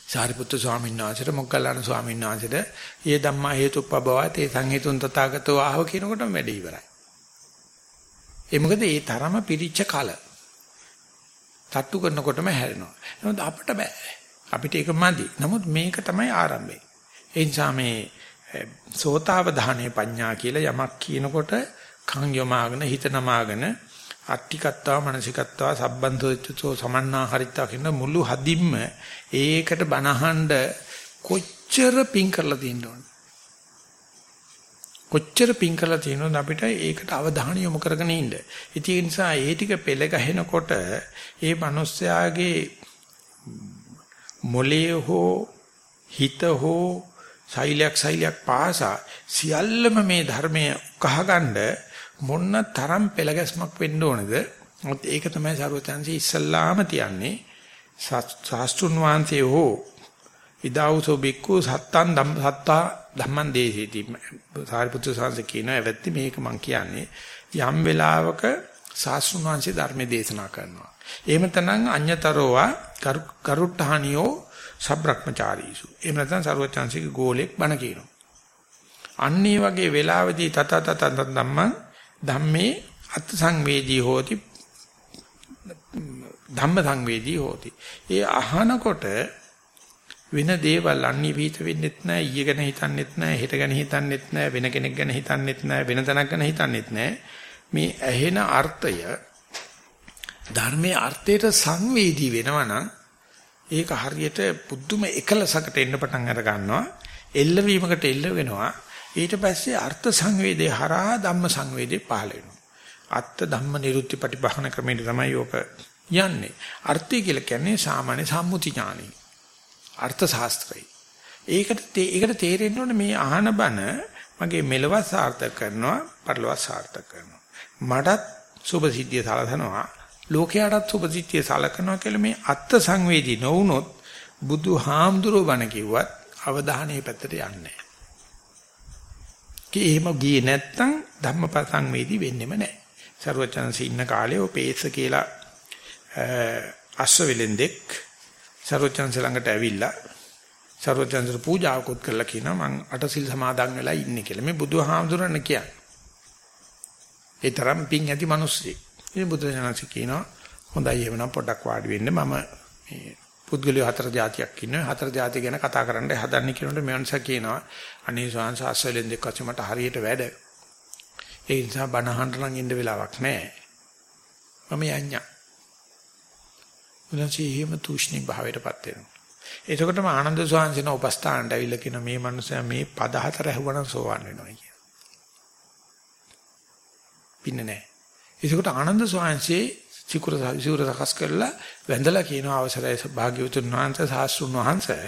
සාරිපුත්තු ස්වාමීන් වහන්සේට මොග්ගල්ලාන ස්වාමීන් වහන්සේට "යේ ධම්මා හේතුප්පබවා තේ සංහේතුන් තථාගතෝ ආව" කියනකොටම වැඩ ඉවරයි. ඒ මොකද ඒ තරම පිරිච්ච කල. තට්ටු කරනකොටම හැරෙනවා. නමුත් අපිට බෑ. අපිට ඒක මදි. නමුත් මේක තමයි ආරම්භය. ඒ නිසා මේ සෝතාවධානයේ පඤ්ඤා කියලා යමක් කියනකොට කන් යොමාගෙන හිත නමාගෙන අට්ටිකත්තා මනසිකත්තා සබ්බන්තෝච්චෝ සමන්නා හරිත්තා කියන මුළු හදින්ම ඒකට බනහඬ කොච්චර පිං කරලා තියෙන්න ඕන කොච්චර පිං කරලා තියෙනවද අපිට ඒකට අවධානය යොමු කරගෙන ඉන්න. ඉතින් ඒ නිසා ඒ ටික පෙළ ගැහෙනකොට ඒ මිනිස්යාගේ මොලේ හෝ හිත හෝ සෛලයක් සෛලයක් පාසා සියල්ලම මේ ධර්මය කහගන්න මොන්න තරම් පෙළගැස්මක් වෙන්න ඕනද? මොකද ඒක තමයි සරුවචන්සි ඉස්සල්ලාම තියන්නේ. ශාස්ත්‍රුන් වහන්සේ හෝ ඉදාවුසෝ බික්කු සත්තන් ධම් සත්තා ධම්මං දේසීති. සාරිපුත්‍ර සාංශ කියන ඇවැත්ති මේක මම කියන්නේ. යම් වෙලාවක ශාස්ත්‍රුන් වහන්සේ ධර්මයේ දේශනා කරනවා. එහෙම තනං අඤ්‍යතරෝවා කරුට්ටහනියෝ සබ්‍රක්‍මචාරීසු. එහෙම නැත්නම් සරුවචන්සිගේ ගෝලෙක් බණ කියනවා. අන්න ඒ වගේ වෙලාවදී තත තත ධම්මං ධම්මේ අත් සංවේදී හෝති ධම්ම සංවේදී හෝති. ඒ අහනකොට වෙන දේවල් අන්නේ විහිත වෙන්නෙත් නැහැ ඊය ගැන හිතන්නෙත් නැහැ හෙට ගැන හිතන්නෙත් නැහැ වෙන කෙනෙක් ගැන හිතන්නෙත් නැහැ වෙන තැනක් ගැන හිතන්නෙත් නැහැ මේ ඇහෙන අර්ථය ධර්මයේ අර්ථයට සංවේදී වෙනවා නම් ඒක හරියට පුදුම එකලසකට එන්න පටන් අර ගන්නවා. එල්ලවීමකට එල්ල වෙනවා. ඊට පස්සේ අර්ථ සංවේදේ හරහා ධම්ම සංවේදේ පහළ වෙනවා. අත්ත ධම්ම නිරුත්ති ප්‍රතිපහන ක්‍රමයට තමයි ඕක යන්නේ. අර්ථය කියලා කියන්නේ සාමාන්‍ය සම්මුති ඥානෙ. අර්ථ ශාස්ත්‍රය. ඒකට ඒකට තේරෙන්න ඕනේ මේ අහන බණ මගේ මෙලවත් සාර්ථක කරනවා, පරිලවත් සාර්ථක කරනවා. මටත් සුභ සිද්ධිය සලසනවා, ලෝකයටත් සුභ සිද්ධිය සලකනවා කියලා මේ අත්ත් සංවේදී නොවුනොත් බුදුහාමුදුරුවෝ බණ කිව්වත් අවධානය පැත්තට යන්නේ නැහැ. එහෙම ගියේ නැත්තම් ධම්මපසං වේදී වෙන්නෙම නැහැ. සරුවචනසේ ඉන්න කාලේ ඔය පේස කියලා අස්වැලෙන්දෙක් සරුවචනසේ ළඟට ඇවිල්ලා සරුවචනසේ පූජාවකුත් කරලා කියනවා මං අටසිල් සමාදන් වෙලා ඉන්නේ කියලා. මේ බුදුහාමුදුරන් කියන්නේ. ඒ තරම් පිං ඇති මිනිස්සෙක්. ඉතින් බුදුසසුනසේ කියනවා හොඳයි එහෙමනම් පොඩක් වාඩි වෙන්න මම මේ පුද්ගලයෝ හතර જાතියක් ඉන්නවා. හතර જાතිය ගැන කතා කරන්න හදන්නේ කියනකොට මෙවන්ස කියනවා අනේ ස්වාංශ අස්සලෙන් දෙක වච මට හරියට වැඩ. ඒ නිසා බණ අහන්න නම් ඉන්න වෙලාවක් නැහැ. මම යඤ්ඤා. උන්වහන්සේ එහෙම තුෂ්ණික භාවයටපත් වෙනවා. එතකොටම ආනන්ද ස්වාමීන් උපස්ථානට ඇවිල්ලා කියන මේ මනුස්සයා මේ පද හතර ඇහුවනම් සෝවන් වෙනවා කියන. පින්න නැහැ. එතකොට ආනන්ද ස්වාමීන් සිකුර සිකුර සකස් කරලා වැඳලා කියන අවසරයි භාග්‍යවතුන් වහන්සේ සාස්ෘණ වහන්සේ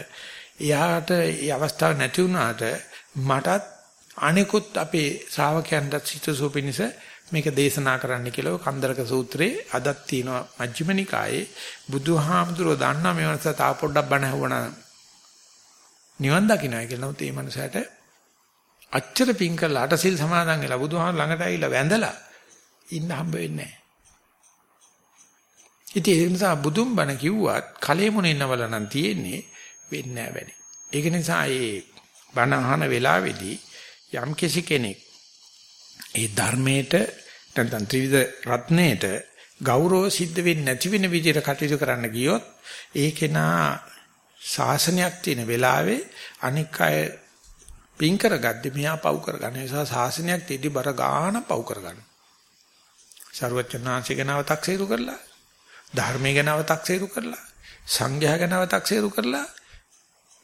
එයාට මේ අවස්ථාව නැති වුණාට මටත් අනිකුත් අපේ ශ්‍රාවකයන්ට සිතසෝ පිණිස මේක දේශනා කරන්න කියලා කන්දරක සූත්‍රයේ අදත් තියෙනවා මජ්ක්‍ධිම නිකායේ බුදුහාමුදුරුවෝ දන්නා මේ මනස තා පොඩ්ඩක් බණ ඇහුවනා නිවන් දකින්නයි කියලා නමුත් මේ මනසට අච්චර පිං කරලා අටසිල් සමාදන් වෙලා බුදුහාමුදුර ළඟට ඇවිල්ලා වැඳලා ඉන්න හම්බ වෙන්නේ නැහැ. ඉතින් ඒ නිසා බුදුන් බණ කිව්වත් කලෙ මොන ඉන්නවල නම් තියෙන්නේ වෙන්නේ නැහැ වැඩි. ඒක නිසා මේ බණ අහන වෙලාවේදී යම් කෙනෙක් ඒ ධර්මයට නැත්නම් ත්‍රිවිධ රත්නයේට ගෞරව සිද්ධ වෙන්නේ නැති වෙන විදිහට කටයුතු කරන්න ගියොත් ඒකේනා ශාසනයක් තියෙන වෙලාවේ අනික් අය පින් කරගද්දි මෙහා පව් කරගන්න. ඒ නිසා ශාසනයක් තියදී බර ගාන පව් කරගන්න. ਸਰවචනාංශ ගැනව තක්සේරු කරලා ධර්මයේ ගැනව තක්සේරු කරලා සංඝයා ගැනව තක්සේරු කරලා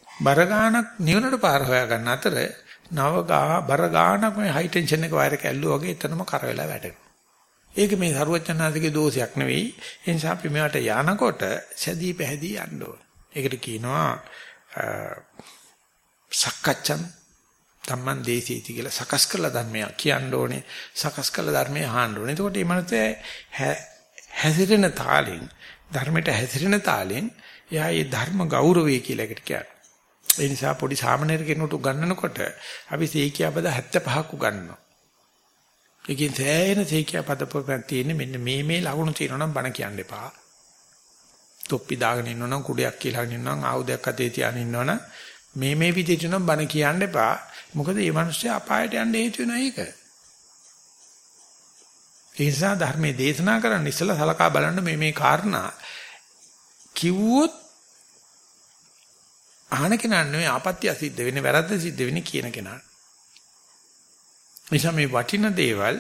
බර ගානක් නිවනට පාර හොයා ගන්න අතර නව ගා බර ගානක් මේ හයි ටෙන්ෂන් එක වයරක ඇල්ලුවා වගේ එතනම කර වෙලා වැටෙනවා. ඒක මේ සරුවචනාතිගේ දෝෂයක් නෙවෙයි. ඒ නිසා අපි මේවට යනකොට සැදී පැහැදී යන්න ඕන. ඒකට කියනවා සක්කච්ඡන් ධම්මං දේසීති කියලා සකස් කළ ධර්මය කියන්න ඕනේ. සකස් කළ ධර්මය අහන්න ඕනේ. එතකොට මේ මනසේ හැසිරෙන තාලෙන් ධර්මයට හැසිරෙන තාලෙන් එයා මේ ධර්ම ගෞරවය කියලා එකට කියනවා. ඒ නිසා පොඩි සාමාන්‍යර කෙනෙකුට උගන්වනකොට අපි සීකියා පද 75ක් උගන්වනවා. ඒකෙන් සෑහෙන සීකියා පද පොතක් තියෙන්නේ මෙන්න මේ මේ ලකුණු තියෙනවා නම් බණ කියන්න එපා. තොප්පි දාගෙන ඉන්නවනම් කුඩයක් කියලා ඉන්නවනම් ආයුධයක් අතේ තියාගෙන ඉන්නවනම් මේ මේ විදිහට නම් බණ කියන්න එපා. මොකද මේ මිනිස්සු අපායට යන්න හේතු වෙනවා ඒක. ඒ නිසා ධර්මයේ දේශනා කරන්න ඉස්සලා සලකා බලන්න මේ මේ කාරණා කිව්වොත් අහන කෙනා නෙවෙයි ආපත්‍ය සිද්ධ වෙන්නේ වැරද්ද සිද්ධ වෙන්නේ කියන කෙනා. නිසා මේ වටින දේවල්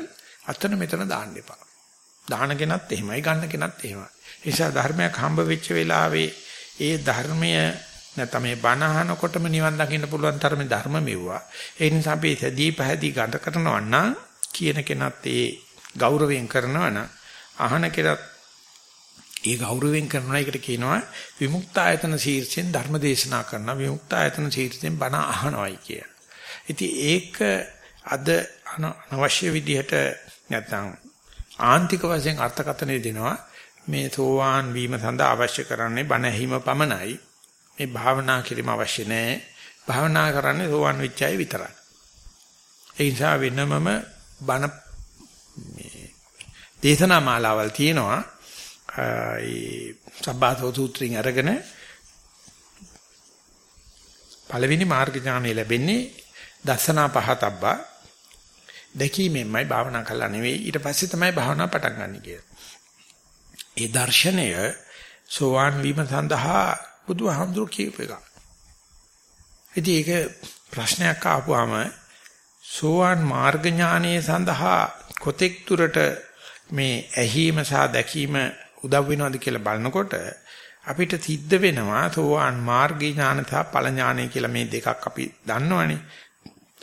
අතන මෙතන දාන්න එපා. දාන කෙනත් එහෙමයි ගන්න කෙනත් එහෙමයි. නිසා ධර්මයක් හම්බ වෙච්ච වෙලාවේ ඒ ධර්මය නැත්නම් මේ බණ අහනකොටම නිවන් දකින්න පුළුවන් තරමේ ධර්ම මෙව්වා. ඒ නිසා අපි සදී පහදී ගත කරනවා නම් කියන කෙනත් ඒ ගෞරවයෙන් කරනවා නම් අහන කෙනත් ඒ ගෞරවයෙන් කරන එකට කියනවා විමුක්ත ආයතන ශීර්ෂයෙන් ධර්ම දේශනා කරන විමුක්ත ආයතන ශීර්ෂයෙන් බණ අහනවයි කිය. ඉතින් ඒක අද අනවශ්‍ය විදිහට නැත්නම් ආන්තික වශයෙන් අර්ථකථනය දෙනවා මේ සෝවාන් වීම සඳහා අවශ්‍ය කරන්නේ බණ ඇහිම පමණයි. මේ භාවනා කිරීම අවශ්‍ය නැහැ. භාවනා කරන්නේ සෝවාන් වෙච්ච අය විතරයි. ඒ නිසා වෙනමම බණ මේ දේශනා මාලාවල් තියෙනවා. ඒ සබ්බාසෝ සූත්‍රයෙන් අරගෙන පළවෙනි මාර්ග ඥානය ලැබෙන්නේ දසනා පහතබ්බා දැකීමෙන්මයි භාවනා කළා නෙවෙයි ඊට පස්සේ තමයි භාවනා පටන් ගන්න කියලා. ඒ දර්ශනය සෝවාන් වීම සඳහා බුදුහාමුදුරු කියපු එක. ඉතින් ඒක ප්‍රශ්නයක් ආපුවාම සෝවාන් මාර්ග ඥානයේ සඳහා කොතෙක් දුරට මේ ඇහිම සහ දැකීම උදව් වෙනවද කියලා බලනකොට අපිට සිද්ධ වෙනවා සෝවාන් මාර්ගී ඥාන සහ ඵල ඥානය කියලා මේ දෙකක් අපි දන්නවනේ.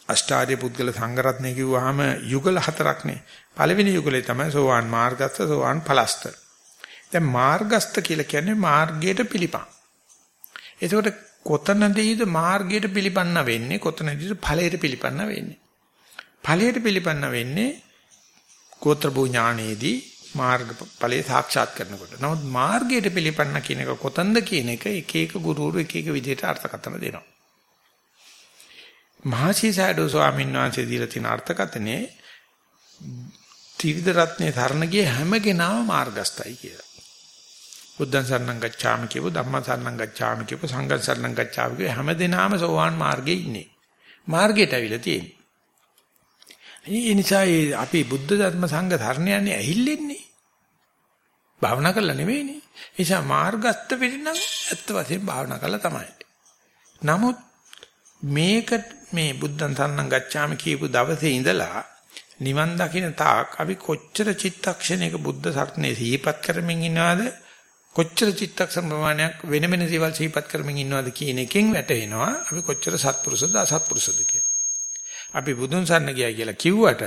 අෂ්ටාර්ය පුද්ගල සංගරත්නය කිව්වහම යුගල හතරක්නේ. පළවෙනි යුගලේ තමයි සෝවාන් මාර්ගස්ත සෝවාන් ඵලස්ත. දැන් මාර්ගස්ත කියලා කියන්නේ මාර්ගයට පිළිපන්. එතකොට කොතනදීද මාර්ගයට පිළිපන්න වෙන්නේ කොතනදීද ඵලයට පිළිපන්න වෙන්නේ? ඵලයට පිළිපන්න වෙන්නේ ගෝත්‍ර භූ ඥානයේදී මාර්ගඵලයේ සාක්ෂාත් කරනකොට. නමුත් මාර්ගයට පිළිපන්න කියන එක කොතනද කියන එක එක එක ගුරුවරු එක එක විදිහට අර්ථකථන දෙනවා. මහසි සයඩෝ ස්වාමීන් වහන්සේ දීලා තියෙන අර්ථකථනේ ත්‍රිවිධ රත්නේ තරණ ගිය හැම කෙනාම මාර්ගස්තයි කියලා. බුද්ධං සරණං ගච්ඡාමි කියපු ධම්මං සරණං ගච්ඡාමි කියපු සංඝං සරණං ගච්ඡාමි කියපු හැම දෙනාම සෝවාන් මාර්ගයේ ඉන්නේ. මාර්ගයට අවිලා තියෙන්නේ. ඒ නිසා අපි බුද්ධ ධර්ම සංඝ ධර්ම යන්නේ ඇහිල්ලෙන්නේ. භාවනා කරලා නෙවෙයිනේ. ඒ නිසා මාර්ගස්ත වෙන්න ඇත්ත වශයෙන් භාවනා කරලා තමයි. නමුත් මේක මේ බුද්ධං සරණං ගච්ඡාමි කියපු දවසේ ඉඳලා නිවන් දකින්න තාක් අපි කොච්චර චිත්තක්ෂණයක බුද්ධ සරණේ සිහිපත් කරමින් ඉන්නවද කොච්චර චිත්තක්ෂණ ප්‍රමාණයක් වෙන වෙන දේවල් සිහිපත් කරමින් ඉන්නවද කියන එකෙන් වැටෙනවා අපි කොච්චර සත්පුරුෂද අසත්පුරුෂද කියලා. අපි බුදුන් සරණ ගියා කියලා කිව්වට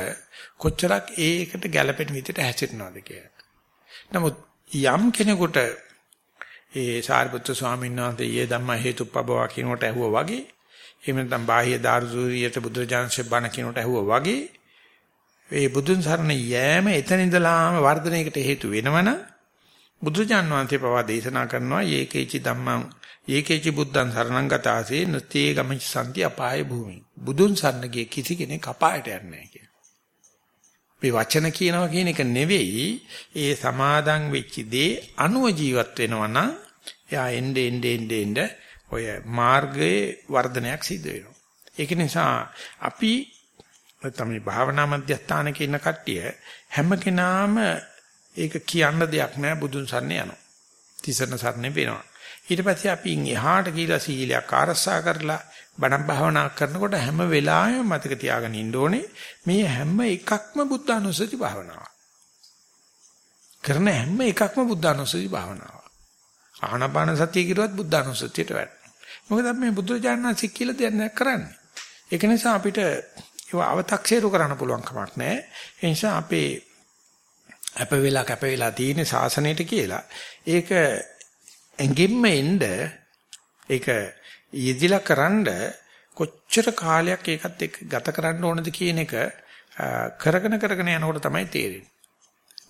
කොච්චරක් ඒකට ගැළපෙන විදිහට හැසිරෙනවද කියලා. නමුත් යම් කෙනෙකුට ඒ සාරිපුත්‍ර ස්වාමීන් වහන්සේ ඊයේ ධම්ම හේතුප්පබවා කියනකොට ඇහුවා වගේ එහෙම නැත්නම් බාහ්‍ය දාර්ශනිකයට බුදුරජාණන්සේ බණ කියනකොට ඇහුවා වගේ ඒ බුදුන් සරණ යෑම එතන ඉඳලාම වර්ධනයකට හේතු වෙනවනම් බුදුජාන් වහන්සේ පවා දේශනා කරනවා ඒකේචි ධම්මං ඒකේචි බුද්ධං සරණං ගතාසේ නතේ ගමිච්ඡ සම්ති අපාය භූමි බුදුන් සරණ ගිය කිසි කෙනෙක් අපායට යන්නේ නැහැ කියන. මේ වචන කියනවා කියන එක නෙවෙයි ඒ සමාදන් වෙච්ච දේ අනුව ජීවත් වෙනවා නම් එයා එnde ende ende ende ඔය මාර්ගයේ වර්ධනයක් සිද්ධ වෙනවා. ඒක නිසා අපි තමයි භාවනා මධ්‍යස්ථානක ඉන්න කට්ටිය හැම කෙනාම ඒක කියන්න දෙයක් නෑ බුදුන් සරණ යනවා. තිසරණ සරණ වෙනවා. ඊට පස්සේ අපි එහාට ගිහිලා සීලයක් ආරක්ෂා කරලා බණ භාවනා කරනකොට හැම වෙලාවෙම මතක තියාගෙන ඉන්න ඕනේ මේ හැම එකක්ම බුද්ධානුස්සති භාවනාව. කරන හැම එකක්ම බුද්ධානුස්සති භාවනාව. ආහනපාන සතිය කිරුවත් බුද්ධානුස්සතියට වැටෙනවා. මොකද අපි මේ බුදුරජාණන් කියලා දෙයක් කරන්නේ. ඒක නිසා අපිට ඒව අව탁සේරු කරන්න පුළුවන් කමක් නැහැ. ඒ නිසා අපේ අප වෙලා කැප වෙලා තියෙන සාසනයට කියලා ඒක ඇඟින්ම එන්න ඒක යෙදිලා කරන්ඩ කොච්චර කාලයක් ඒකත් එක්ක ගත කරන්න ඕනද කියන එක කරගෙන කරගෙන යනකොට තමයි තේරෙන්නේ.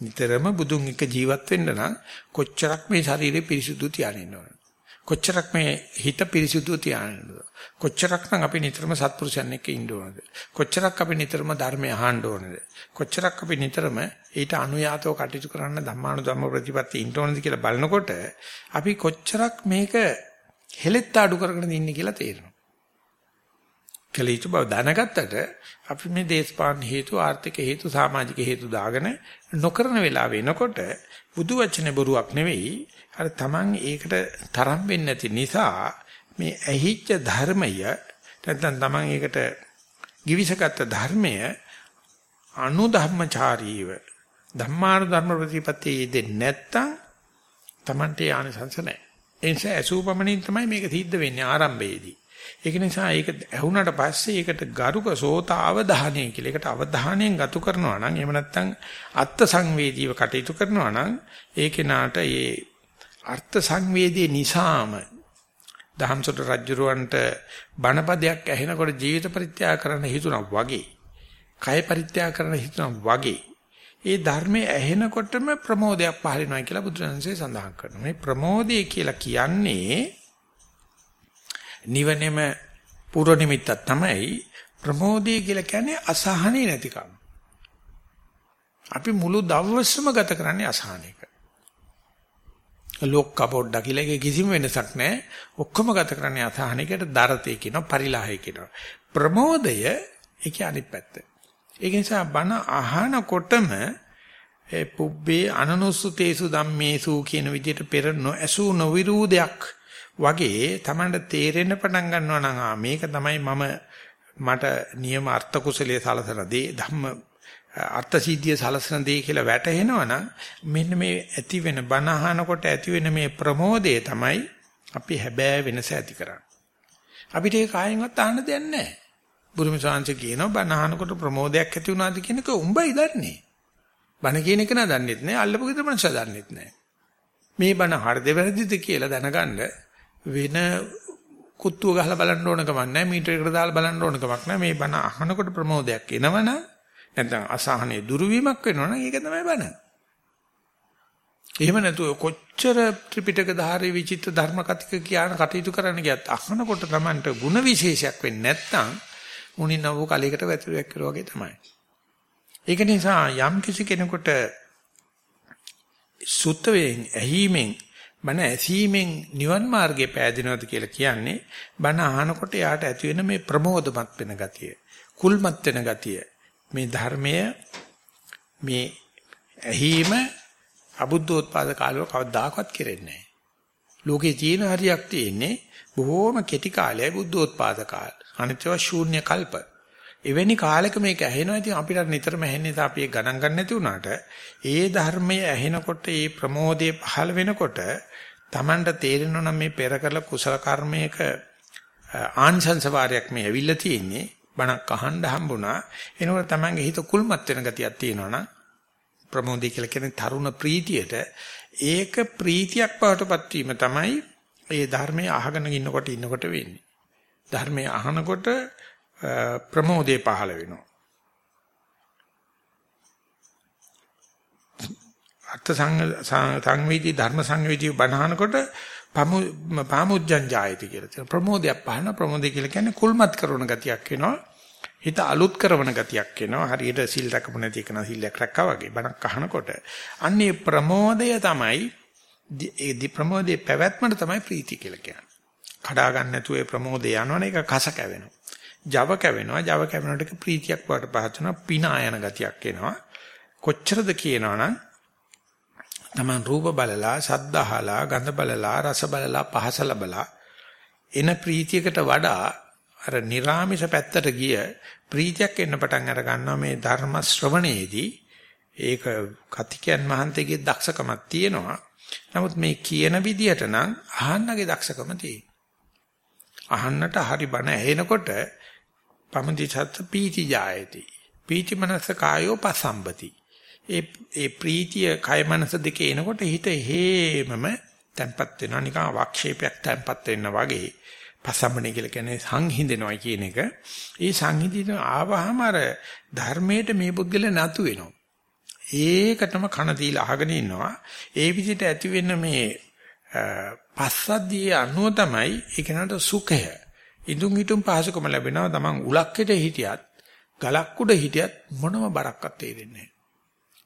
නිතරම බුදුන් එක්ක ජීවත් වෙන්න නම් කොච්චරක් මේ ශරීරය පිරිසුදු තියාගෙන ඕනද? කොච්චරක් මේ හිත පිරිසුදු තියාගෙන ඕනද? කොච්චරක් නම් අපි නිතරම සත්පුරුෂයන් එක්ක ඉන්න ඕනද? කොච්චරක් අපි නිතරම ධර්මය අහන්න ඕනද? කොච්චරක් අපි නිතරම ඊට අනුයාතව කටයුතු කරන්න ධම්මානුධම්ම ප්‍රතිපත්ති ඉන්න ඕනද කියලා බලනකොට අපි කොච්චරක් මේක හෙලෙත් අඩු කරගෙන ඉන්නේ කියලා තේරෙනවා. කලීතු බව දැනගත්තට අපි මේ දේශපාලන හේතු ආර්ථික හේතු සමාජික හේතු දාගෙන නොකරන වෙලාව වෙනකොට බුදු වචනේ බොරුවක් නෙවෙයි අර Taman ඒකට තරම් වෙන්නේ නැති නිසා මේ ඇහිච්ච ධර්මය නැත්නම් Taman ඒකට givisagata ධර්මය අනුධම්මචාරීව ධම්මාන ධර්ම ප්‍රතිපත්තිය දෙන්නේ නැත්තම් Tamante ආනිසංස නැහැ. ඒ නිසා අසූපමණින් තමයි මේක සිද්ධ වෙන්නේ ආරම්භයේදී. ඒක නිසා ඒක ඇහුණට පස්සේ ඒකට ගරුක සෝතාවධානය කියලා. ඒකට අවධානයෙන් ගතු කරනවා නම් එහෙම නැත්නම් අත්ත් සංවේදීව කටයුතු කරනවා නම් ඒ කෙනාට ඒ අර්ථ සංවේදී නිසාම දහම්සොට රජුරවන්ට බණපදයක් ඇහෙනකොට ජීවිත පරිත්‍යාග කරන්න හිතුණා වගේ. කය පරිත්‍යාග කරන්න හිතුණා වගේ. ඒ ධර්මයේ ඇහෙනකොටම ප්‍රමෝදයක් පහළ වෙනවා කියලා බුදුරජාණන්සේ සඳහන් කරනවා. මේ ප්‍රමෝදය කියලා කියන්නේ නිවනේම පූර්ව නිමිත්තක් තමයි ප්‍රමෝදය කියලා කියන්නේ අසහනෙ නැතිකම. අපි මුළු දවසම ගත කරන්නේ අසහනයක. ලොක්ක පොඩ්ඩක් කියලා ඒක කිසිම වෙනසක් නැහැ. ඔක්කොම ගත කරන්නේ අසහනයකට දරතේ කියනවා පරිලාහය කියනවා. ප්‍රමෝදය ඒකේ අනිත් පැත්ත. ඒක නිසා බණ අහනකොටම ඒ පුබ්බේ අනනුස්සතේසු ධම්මේසු කියන විදිහට පෙර නොඇසු නොවිරූදයක් වගේ Tamanට තේරෙන්න පටන් ගන්නවා නම් මේක තමයි මම මට නියම අර්ථ කුසලයේ සලසන දේ ධම්ම අර්ථ සිද්ධිය සලසන දේ කියලා වැටහෙනවා නම් මෙන්න මේ ඇති වෙන බණ අහනකොට ඇති වෙන මේ ප්‍රමෝදය තමයි අපි හැබෑ වෙනස ඇති කරන්නේ. අපිට ඒ කායෙන්වත් අහන්න දෙයක් නැහැ. බුදුම ශාංශ කියනවා බණ අහනකොට ප්‍රමෝදයක් ඇති වුණාද කියන එක උඹයි දන්නේ. බණ කියන එක නා දන්නෙත් නැහැ අල්ලපු ගෙදර මනුෂ්‍ය දන්නෙත් නැහැ. මේ බණ හරිද වැරදිද කියලා දැනගන්න වෙන කුත්තුව ගහලා බලන්න ඕන කමක් නැහැ මීටරයකට දාලා බලන්න ඕන කමක් නැහැ මේ බණ අහනකොට ප්‍රමෝදයක් එනවනම් නැත්නම් අසහනේ දුර්විමක් වෙනවනම් ඒක තමයි බණ. එහෙම නැතුව කොච්චර ත්‍රිපිටක ධාරී විචිත්‍ර ධර්ම කතික කියන කටයුතු කරන්න ගියත් අහනකොට Tamanට ಗುಣ විශේෂයක් වෙන්නේ නැත්නම් මුණින් නවු කලයකට වැතුරක් කරුවා වගේ තමයි. ඒක නිසා යම් කිසි කෙනෙකුට සුත්ත වෙන් ඇහිමෙන් බණ ඇසීමෙන් නිවන් මාර්ගේ පෑදිනවද කියලා කියන්නේ බණ අහනකොට යාට ඇති වෙන මේ ප්‍රමෝදමත් වෙන ගතිය, කුල්මත් වෙන ගතිය, මේ ධර්මය මේ ඇහිම අබුද්ධෝත්පාද කාලවල කවදාකවත් කෙරෙන්නේ නැහැ. ලෝකේ තියෙන හරියක් තියෙන්නේ බොහෝම කෙටි කාලයයි බුද්ධෝත්පාද කාල. අනිත්‍යව ශූන්‍ය කල්ප. එවැනි කාලෙක මේක ඇහෙනවා. ඉතින් අපිට නිතරම ඇහෙන්නේ තා අපි ඒක ගණන් ගන්න නැති වුණාට ඒ ධර්මයේ ඇහෙනකොට ඒ ප්‍රමෝදයේ පහළ වෙනකොට Tamanට තේරෙනවා නම් මේ පෙර කළ කුසල කර්මයක ආනිසංස වාරයක් මේ ඇවිල්ලා තියෙන්නේ. බණක් අහන්න හම්බුණා. එනකොට Tamanගේ හිත කුල්මත් වෙන ගතියක් තියෙනවනම් ප්‍රමෝදය කියලා කියන්නේ තරුණ ප්‍රීතියට ඒක ප්‍රීතියක් බවටපත් වීම තමයි ඒ ධර්මයේ අහගෙන ඉන්නකොට ඉන්නකොට වෙන්නේ. ධර්මයේ අහනකොට ප්‍රමෝදේ පහළ වෙනවා. අර්ථ සංවේදී ධර්ම සංවේදී බණහනකොට පාමුජ්ජං ජායති කියලා තියෙනවා. ප්‍රමෝදයක් පහන ප්‍රමෝදය කියලා කියන්නේ කුල්මත් කරන ගතියක් වෙනවා. හිත අලුත් කරන ගතියක් එනවා. හරියට සිල් රැකපු නැති එක නම් සිල්යක් රැක්කා වගේ බණක් අහනකොට. අන්නේ ප්‍රමෝදය තමයි ඒ දි ප්‍රමෝදයේ පැවැත්මට තමයි ප්‍රීති කියලා කියන්නේ. කඩා ගන්න නැතුව ඒ ප්‍රමෝදය යනවනේ ඒක කස කැවෙනවා. Java කැවෙනවා. Java කැවෙනකොට ප්‍රීතියක් වට පහත් වෙනවා. පිනා යන ගතියක් එනවා. කොච්චරද කියනවනම් තමන් රූප බලලා, ශබ්ද අහලා, ගඳ බලලා, රස බලලා, පහස ලබලා එන ප්‍රීතියකට වඩා අර නිර්ාමිෂ පැත්තට ගිය ප්‍රීතියක් එන්න පටන් අර ගන්නවා මේ ධර්ම ශ්‍රවණයේදී ඒක කතිකයන් මහන්තේගේ දක්ෂකමක් තියෙනවා. නමුත් මේ කියන විදියට නම් අහන්නගේ දක්ෂකම තියෙනවා. අහන්නට හරි බණ ඇහෙනකොට පමති සත්ත පීති ජායති. පීති මනස කායෝ පසම්බති. ඒ ඒ ප්‍රීතිය කය මනස දෙකේ එනකොට හිත හේමම තැම්පත් වෙනවා නිකන් වක්ෂේපයක් තැම්පත් වෙන්න වගේ. පසම්බනේ කියලා කියන්නේ සංහිඳෙනවා කියන එක. ඒ සංහිඳින ආවහම අර ධර්මයට මේ පුද්ගල නතු වෙනවා. ඒකටම කන දීලා අහගෙන ඉන්නවා. ඒ විදිහට ඇති වෙන මේ පස්සද්ධිය අනුව තමයි ඒකනට සුඛය. ඉදුම් හිටුම් පහසුකම ලැබෙනවා. Taman උලක්කෙට හිටියත් ගලක් උඩ හිටියත් මොනම බරක්වත් තේරෙන්නේ නැහැ.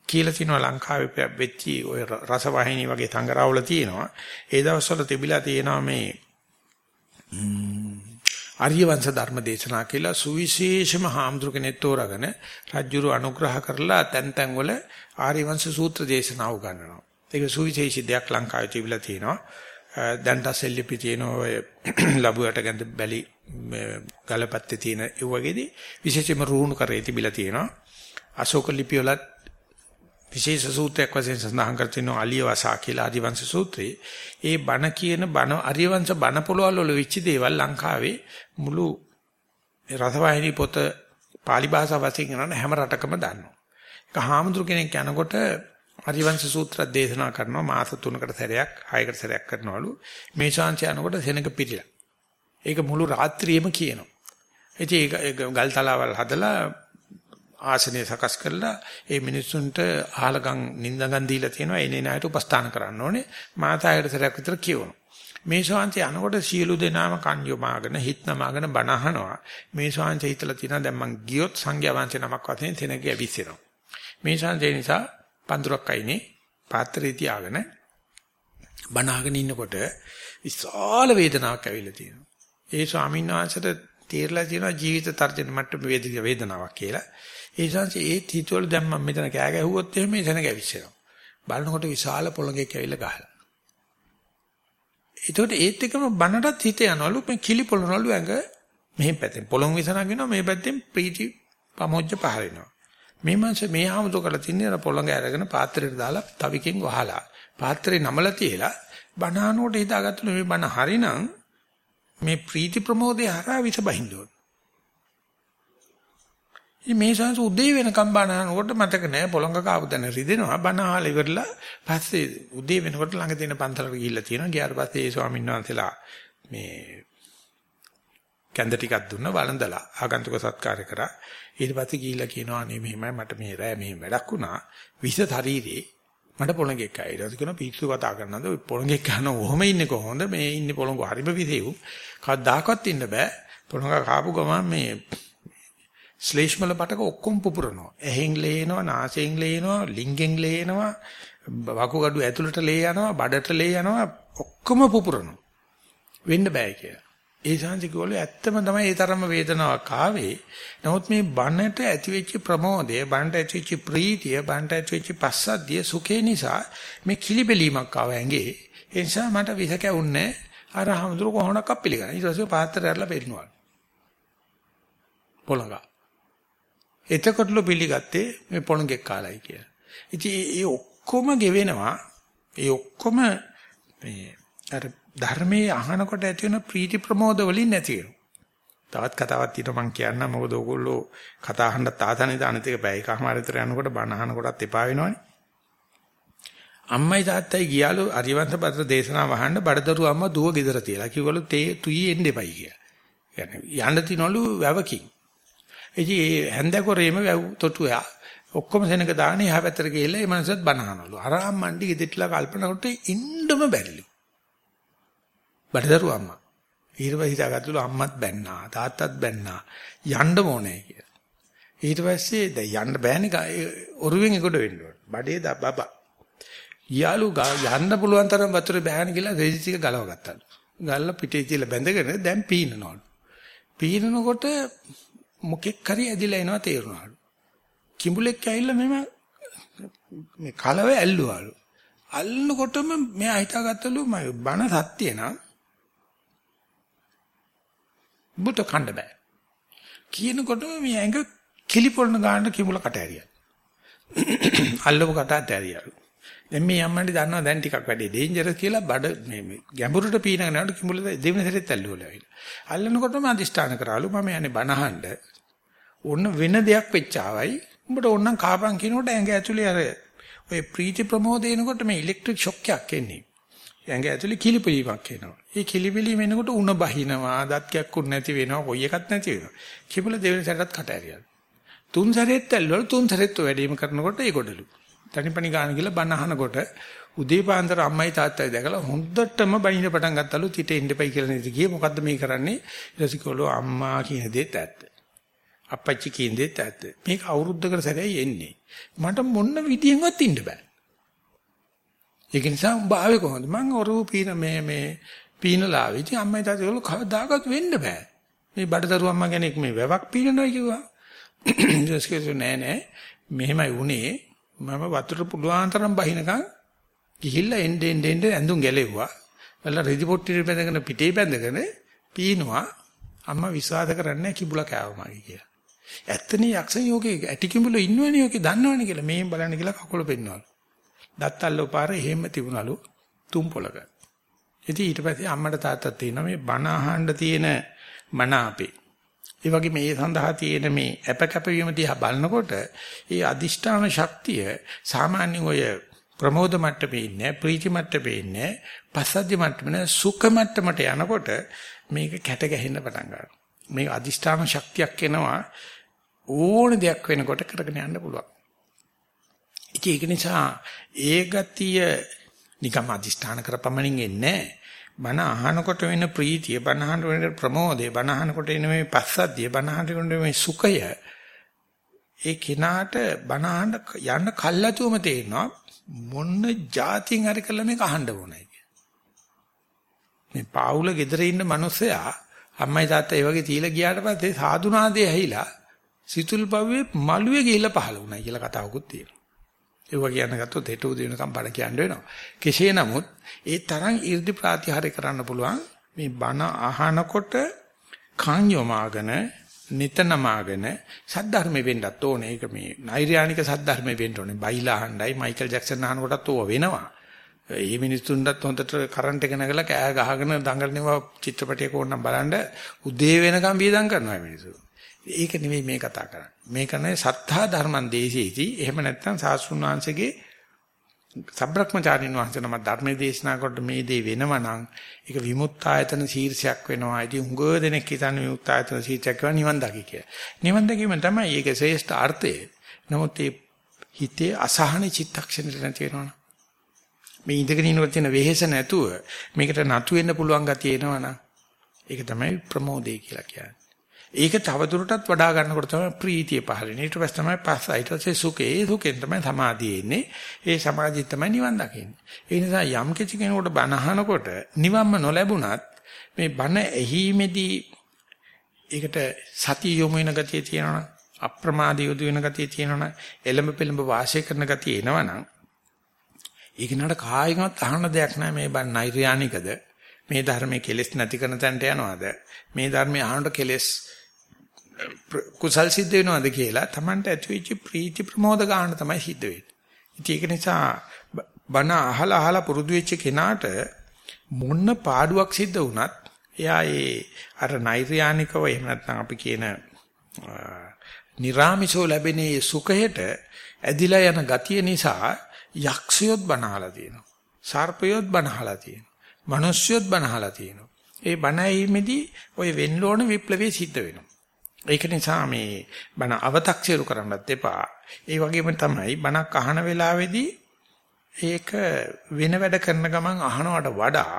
කියලා තිනවා ලංකාවේ වෙච්චි ඔය රසවාහිනී වගේ සංගරාවල තියෙනවා. ඒ දවස්වල තිබිලා තියෙනවා මේ ආර්ය වංශ ධර්ම දේශනා කියලා සුවිශේෂම හාමුදුර කෙනෙක් තෝරාගෙන රජුරු අනුග්‍රහ කරලා තැන් තැන් වල ආර්ය වංශ සූත්‍ර දේශනා උගන්වනවා. ඒක සුවිශේෂී දෙයක් ලංකාවේ තිබිලා තියෙනවා. දැන්ට සෙල්ලිපි තියෙන ඔය ලැබුවට ගඳ බැලි ගලපත්තේ තියෙන ඒ වගේදී විශේෂයෙන්ම රුහුණු කරේ තිබිලා තියෙනවා. අශෝක ලිපි වලත් විශේෂ සූත්‍රයක් වශයෙන් සඳහන් කර තිනවා අලියවසා කියලා ආදිවංශ සූත්‍රයේ. ඒ බණ කියන බණ අරියවංශ බණ පොළවල් වල වෙච්ච දේවල් ලංකාවේ මුළු රසවාහිනී පොත pāli භාෂාව වශයෙන් කරන හැම රටකම දන්නවා. ඒක හාමුදුරු කෙනෙක් යනකොට අරිවංශ සූත්‍ර දේශනා කරනවා මාස 3කට සැරයක් 6කට සැරයක් කරනවලු. මේ ශාංශය යනකොට සෙනඟ පිටිලා. ඒක මුළු රාත්‍රියේම කියනවා. ඉතින් ඒක ගල් තලාවල් හදලා ආසනය සකස් කරලා ඒ මිනිස්සුන්ට ආලගම් නින්දගම් දීලා තියෙනවා. එනේ නායට උපස්ථාන කරන්න ඕනේ. මාතායට සරයක් විතර කියවනවා. මේ ශාන්ති අනකොට සියලු දෙනාම කන්‍යෝමාගෙන හිටනමාගෙන බණ අහනවා. මේ ශාන්ති හිතලා තියෙනවා දැන් මං ගියොත් සංඝයා වහන්සේ නමක් වශයෙන් තැනක ඇවිස්සෙනවා මේ ශාන්ති නිසා පඳුරක් අයිනේ පාත්‍රය තියාගෙන බණ අහගෙන ඉන්නකොට විශාල වේදනාවක් ඇවිල්ලා තියෙනවා. ඒ ස්වාමීන් වහන්සේට තේරලා තියෙනවා ජීවිත තර්ජන මට්ටම වේදනාවක් කියලා. ඒ සංසි ඒ හිතවල දැන් මම මෙතන කෑ ගැහුවොත් එහෙම එතන ගැවිස්සෙනවා. බලනකොට විශාල පොළඟෙක් ඇවිල්ලා ගහලා. ඒකට ඒත් එකම බනටත් හිත යනවලු මේ කිලි පොළනවලු ඇඟ මෙහෙ පැත්තෙන් පොළොන් විසනක් වෙනවා මේ පැත්තෙන් ප්‍රීති පමොජ්ජ පහල වෙනවා. මේ මාංශ මේ ආමුතු කරලා තින්නේ අර පොළඟ අරගෙන පාත්‍රයට දාලා තවිකෙන් වහලා පාත්‍රේ නමලා තියලා බනහනෝට හිතාගත්තලු මේ බන හරිනම් මේ ප්‍රීති ප්‍රමෝදේ හරහා විස බහින්න ඕන. ඉතින් මේ සංස උදේ වෙනකම් බනහනකොට මතක නෑ පොළොංග කාපු තැන රිදෙනවා. බනහල ඉවරලා පස්සේ උදේ වෙනකොට ළඟ තියෙන පන්සලට ගිහිල්ලා තියෙනවා. ගියාට පස්සේ ඒ ස්වාමීන් වහන්සේලා මේ කැඳ ටිකක් දුන්න වළඳලා ආගන්තුක සත්කාර කරා. ඊට පස්සේ ගිහිල්ලා කියනවා අනේ මෙහෙමයි මට මේ රෑ මෙහෙම වැඩක් වුණා. විස ශරීරේ මට පොළඟෙක් ආවා ඒක කියන පිස්සු කතා කරනද ඔය පොළඟෙක් කන ඔහම ඉන්නේ කොහොමද? මේ ඉන්නේ පොළඟ හරිම විසෙව්. කවදාකවත් ඉන්න බෑ. පොළඟ කාපු ගමන් මේ ශ්ලේෂ්මල පටක ඔක්කොම පුපුරනවා. ඇහෙන් ලේනවා, නාසයෙන් ලේනවා, ලිංගෙන් ලේනවා, වකුගඩු ඇතුළට ලේ යනවා, බඩට ලේ යනවා, ඔක්කොම පුපුරනවා. වෙන්න බෑ කියලා. ඒ සංසිකවල ඇත්තම තමයි ඒ තරම්ම වේදනාවක් ආවේ. නමුත් මේ බණට ඇතිවෙච්ච ප්‍රමෝදය, බණට ඇතිවෙච්ච ප්‍රීතිය, බණට ඇතිවෙච්ච පස්සද්ධිය සුඛේ නිසා මේ කිලිබැලීමක් ආව ඇඟේ. ඒ නිසා මට විස කැවුන්නේ අර හැමදෙර කොහොනක් අපිලිගන. ඊට පස්සේ පාත්‍රය අරලා පෙන්නනවා. පොළඟා එතකොටලු පිළිගත්තේ මේ පොණගෙක් කාලයි කියලා. ඉතින් ඒ ඔක්කොම ගෙවෙනවා. ඒ ඔක්කොම මේ අර ධර්මයේ අහනකොට ඇති වෙන ප්‍රීති ප්‍රමෝද වලින් නැති වෙනවා. තවත් කතාවක් තියෙනවා මම කියන්නම් මොකද ඕගොල්ලෝ කතා අහන්න තාතනේ දානත් එක බෑ එකමාර විතර යනකොට බණ අහනකොටත් එපා වෙනවනේ. අම්මයි තාත්තයි ගියාලු අරිවන්ත පත්‍ර දේශනාව අහන්න බඩදරු අම්මා දුව ගෙදර තියලා කිව්වලු තේ තුයි එන්න එපයි කියලා. يعني යන්න තිනවලු වැවකින්. ඉතින් ඒ හැන්දකොරේම වැව් තොටුයා ඔක්කොම සෙනඟ දාන එහා පැත්තට ගිහලා ඒ මනසත් බනහනලු. අරාම් මණ්ඩි ගෙදෙට්ලා කල්පනා කරට ඉන්නම බැරිලු. බඩදරු අම්මා. ඊට පස්සේ හිතාගත්තලු අම්මත් බැන්නා තාත්තත් බැන්නා යන්න ඕනේ කියලා. ඊට පස්සේ දැන් යන්න බෑනේ ඔරුවෙන් එකට වෙන්න ඕන. බඩේ දා බබා. යාලු යන්න පුළුවන් තරම් වතුරේ බෑන කියලා රෙදි ටික ගලව ගත්තාලු. ගල්ලා පිටේ තියලා බැඳගෙන දැන් පීනනවලු. පීනනකොට මොකෙක් හරි ඇදිලා එනවා තේරුණාලු. කිඹුලෙක් ඇවිල්ලා මෙම මේ කලව ඇල්ලුවාලු. අල්ලනකොටම මෙයා හිතාගත්තලු මම බන සත්‍ය නම් බුත කන්න බෑ. කියනකොටම මේ ඇඟ කිලිපොළන ගන්න කිඹුල කට ඇරියා. අල්ලපු කටත් ඇරියාලු. දැන් මේ අම්මන්ට දන්නවා දැන් ටිකක් වැඩි ඩේන්ජරස් කියලා බඩ මේ ගැඹුරට පීනගෙන යනකොට කිඹුල දෙවෙනි සැරේත් ඇල්ලුවලා ඇවිල්ලා. අල්ලනකොටම අදිෂ්ඨාන කරාලු මම යන්නේ බනහඬ. ඕන්න වෙන දෙයක් වෙච්චාවයි. උඹට ඕන්නම් කාපන් කියනකොට ඇඟ ඇතුලේ අර ඔය ප්‍රීති ප්‍රමෝදේනකොට මේ ඉලෙක්ට්‍රික් ෂොක් එකක් එන්නේ. ඇඟ ඇතුලේ කිලිපිලීමක් එනවා. ඒ කිලිපිලීම එනකොට උණ බහිනවා, දත් කැක්කුත් නැති වෙනවා, කොයි එකක් නැති වෙනවා. කිඹුල දෙවෙනි සැරේත් කට ඇරියල්. තුන් සැරේත් ඇල්ලවල තුන් සැරේත් වැඩිම කරනකොට ඒ ගොඩලු. තනිපනි ගාන කියලා බණ අහනකොට උදේ පාන්දර අම්මයි තාත්තයි දැකලා හොඳටම බයින්න පටන් ගත්තලු තිතේ ඉන්නපයි කියලා නේද කියේ මොකද්ද මේ කරන්නේ ඊටසිකෝලෝ අම්මා කියන දේත් ඇත්ත අප්පච්චි කියන දේත් ඇත්ත. මේක අවුරුද්දකට සැරේ එන්නේ. මට මොන්න විදියෙන්වත් ඉන්න බෑ. ඒක නිසා උඹ ආවේ කොහොමද? මං ඔරු පීන මේ මේ පීනලා ඉතින් අම්මයි තාත්තයි වල කවදාකවත් වෙන්න බෑ. මේ බඩදරු අම්මා කෙනෙක් මේ වැවක් පීනනවා කිව්වා. ඊට නෑ නෑ. මෙහෙමයි උනේ මම වතුර පුළුවන් තරම් බහිනකම් ගිහිල්ලා එන්නේ එන්නේ ඇඳුම් ගැලෙව්වා. වල රෙදි පොට්ටිය බැඳගෙන පිටේ බැඳගෙන පීනවා. අම්මා විශ්වාස කරන්නේ කිඹුලා කෑවමයි කියලා. ඇත්තනේ යක්ෂ යෝගේ ඇටි කිඹුලෝ ඉන්නවනේ යෝගේ දන්නවනේ කියලා මේන් බලන්න කියලා කකුල පෙන්නවලු. දත්තල්ලෝ පාර එහෙම තිබුණලු තුම් පොලක. ඉතින් ඊට පස්සේ අම්මට තාත්තට තියෙනවා මේ බණ අහන්න තියෙන මන අපේ ඒ වගේ මේ සඳහා තියෙන මේ අපකපවීම දිහා බලනකොට ඒ අදිෂ්ඨාන ශක්තිය සාමාන්‍යයෙන් ඔය ප්‍රමෝද මට්ටමේ ඉන්නේ ප්‍රීති මට්ටමේ ඉන්නේ පස්සද්ධි මට්ටමේ සුඛ මට්ටමට යනකොට මේක කැට ගැහෙන්න පටන් ගන්නවා මේ අදිෂ්ඨාන ශක්තියක් එනවා ඕන දෙයක් වෙනකොට කරගෙන යන්න පුළුවන්. ඉතින් ඒක නිසා ඒ ගතිය නිකම් අදිෂ්ඨාන කරපමණින් එන්නේ නැහැ. බණ අහනකොට වෙන ප්‍රීතිය බණ අහනකොට වෙන ප්‍රමෝදය බණ අහනකොට එන මේ පස්සද්ධිය බණ අහනකොට මේ සුඛය ඒ කිනාට බණ අහන්න යන්න කල්ලාතුම තේරෙනවා මොන්න જાතින් හරි කළා මේක අහන්න ඕනයි මේ පාවුල ගෙදර ඉන්න මිනිස්සයා අම්මයි තාත්තා ඒ වගේ තීලා ගියාට පස්සේ සාදුනාදේ ඇහිලා සිතුල් පව්වේ මළුවේ ගිහිල්ලා පහළ වුණා කියලා කතාවකුත් තියෙනවා ඒවා කියන ගත්තොත් හෙට උදේ වෙනකම් බණ කියන්න වෙනවා. කෙසේ නමුත් ඒ තරම් 이르දි ප්‍රාතිහාර්ය කරන්න පුළුවන් මේ බණ අහනකොට කන් යොමාගෙන නිතනමාගෙන සද්ධර්ම වෙන්නත් ඕනේ. ඒක මේ නෛර්යානික සද්ධර්ම වෙන්න ඕනේ. බයිලා අහන්නයි මයිකල් ජැක්සන් අහනකොටත් ඕව වෙනවා. මේ මිනිස්සුන්ටත් හොඳට කරන්ට් එක නැගලා කෑ ගහගෙන දඟලනවා චිත්‍රපටයක ඕනනම් බලන්න උදේ වෙනකම් වියදම් කරනවා මිනිස්සු. ඒක නෙමෙයි මේ කතා කරන්නේ. මේ කරන්නේ සත්තා ධර්මං දේශේති. එහෙම නැත්නම් සාස්ෘණ වංශගේ සබ්‍රක්‍මචාරින් වහන්සේ නම ධර්මයේ දේශනා කොට මේ දේ වෙනවා නම් ඒක විමුක්තායතන ශීර්ෂයක් වෙනවා. ඉතින් හුඟ දෙනෙක් හිතන්නේ විමුක්තායතන ශීර්ෂයක් වෙනවා නිවන් දකි කියලා. නිවන් දැකීම තමයි ඒකේ ශ්‍රේෂ්ඨ අර්ථය. නමුත් ඒ හිතේ අසහන චිත්තක්ෂණයට නැති වෙනවනේ. මේ ඉඳගෙන ඉන්නකොට තියෙන වෙහෙස නැතුව මේකට නතු වෙන්න පුළුවන් ගතිය එනවනම් ඒක තමයි ප්‍රමෝදේ කියලා කියන්නේ. ඒක තවදුරටත් වඩා ගන්නකොට තමයි ප්‍රීතිය පහළ වෙන්නේ. ඊට පස්සේ තමයි පස්ස ඊට පස්සේ සුඛේ. ඒ සුඛෙන් තමයි සමාධිය එන්නේ. ඒ සමාධිය තමයි නිවන් දකින්නේ. ඒ නිසා යම් කිසි කෙනෙකුට බණ අහනකොට නිවන්ම නොලැබුණත් මේ බණ ඇහිමේදී ඒකට සතිය යොමු වෙන ගතිය තියෙනවනම් අප්‍රමාදී යොදු වෙන ගතිය තියෙනවනම් එළඹ පෙළඹ වාසය කරන ගතිය එනවනම් ඒක නඩ කායිකවත් අහන දෙයක් නෑ මේ බණ නෛර්යානිකද මේ ධර්මයේ කෙලෙස් නැති කරන තැනට යනවාද මේ ධර්මයේ අහනට කෙලෙස් කුසල් සිද්ධ වෙනවද කියලා Tamanට ඇතිවෙච්ච ප්‍රීති ප්‍රමෝද ගන්න තමයි සිද්ධ වෙන්නේ. ඉතින් ඒක නිසා බණ අහලා අහලා පුරුදු වෙච්ච කෙනාට මොන පාඩුවක් සිද්ධ වුණත් එයා ඒ අර නෛර්යානිකව එහෙම නැත්නම් අපි කියන නිර්ාමිෂෝ ලැබෙන සුඛයට ඇදිලා යන ගතිය නිසා යක්ෂයොත් බනහලා තියෙනවා. සර්පයොත් බනහලා තියෙනවා. මිනිස්සුයොත් බනහලා තියෙනවා. ඒ බණයිමේදී ඔය වෙන්න ඕන විප්ලවය සිද්ධ වෙනවා. ඒක නිසා මේ බණ අව탁සිරු කරන්නත් එපා. ඒ වගේම තමයි බණක් අහන වෙලාවේදී ඒක වෙන වැඩ කරන ගමන් අහනවට වඩා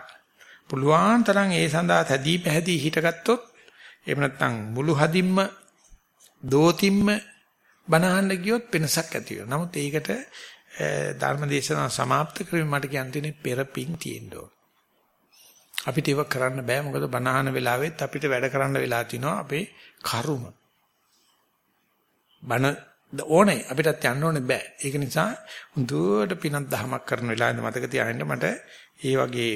පුළුවන් තරම් ඒ සඳහා තැදී පැහැදී හිටගත්තොත් එහෙම නැත්නම් මුළු හදින්ම දෝතිම්ම බනහන්න ගියොත් වෙනසක් ඇති වෙනවා. නමුත් ඒකට ධර්මදේශනා સમાપ્ત කරමින් මට කියන්න තියෙන්නේ පෙරපින් තියෙන්න ඕන. අපිට ඒක කරන්න බෑ මොකද බනහන වෙලාවෙත් අපිට වැඩ කරන්න වෙලා තිනවා අපේ කර්ම. බන ඕනේ අපිටත් යන්න ඕනේ බෑ. ඒක නිසා හුදුවට පිනක් දහමක් කරන වෙලාවෙ මතක තියාගන්න මට ඒ වගේ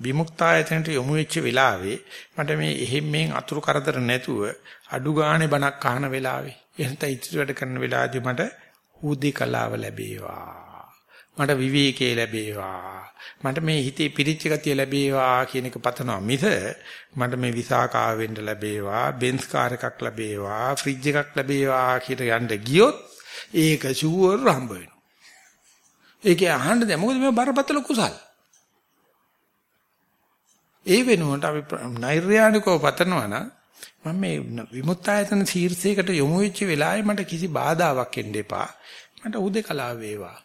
විමුක්තායතනට යොමු වෙච්ච වෙලාවේ මට මේ එහෙම් මෙන් අතුරු කරදර නැතුව අඩු ගානේ බණක් අහන වෙලාවේ එහෙනම් ඉතිරි වැඩ කරන වෙලාවදී මට හුදි කලාව ලැබේවා මට විවේකී ලැබේවා මට මේ හිතේ පිරිච්ච ගතිය ලැබේවා කියන එක පතනවා මිස මට මේ විසාකාව වෙන්න ලැබේවා බෙන්ස් කාර් එකක් ලැබේවා ෆ්‍රිජ් එකක් ලැබේවා කියලා යන්න ගියොත් ඒක ෂුවර් හම්බ වෙනවා ඒකේ අහන්න දැන් මොකද මේ බරපතල කුසල් ඒ වෙනුවට අපි නෛර්යානිකව පතනවා නම් මම මේ විමුක්තායතන ශීර්ෂයකට යොමු වෙච්ච වෙලාවේ මට කිසි බාධාවක් එන්න එපා. මට උදේකලා වේවා.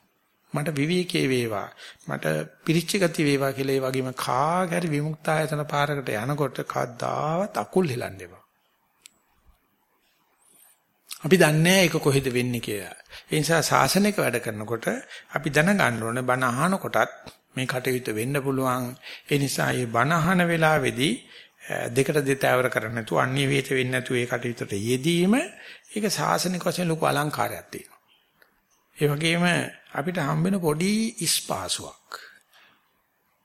මට විවේකී වේවා. මට පිරිච්ච ගති වේවා කියලා ඒ වගේම කාගරි විමුක්තායතන පාරකට යනකොට කද්දාවත් අකුල් හෙලන්න එපා. අපි දන්නේ ඒක කොහෙද වෙන්නේ කියලා. ඒ නිසා සාසනික වැඩ කරනකොට අපි දැනගන්න ඕනේ බණ අහනකොටත් මේ කටයුත්ත වෙන්න පුළුවන්. ඒ නිසා මේ බණ අහන වෙලාවේදී දෙකට දෙතෑවර කරන්නේ නැතුව අන්‍ය වේත වෙන්නේ නැතුව ඒ කටයුත්තට යෙදීම ඒක සාසනික වශයෙන් ලොකු අලංකාරයක් තියෙනවා. ඒ වගේම අපිට හම්බ වෙන පොඩි ඉස්පාසුවක්.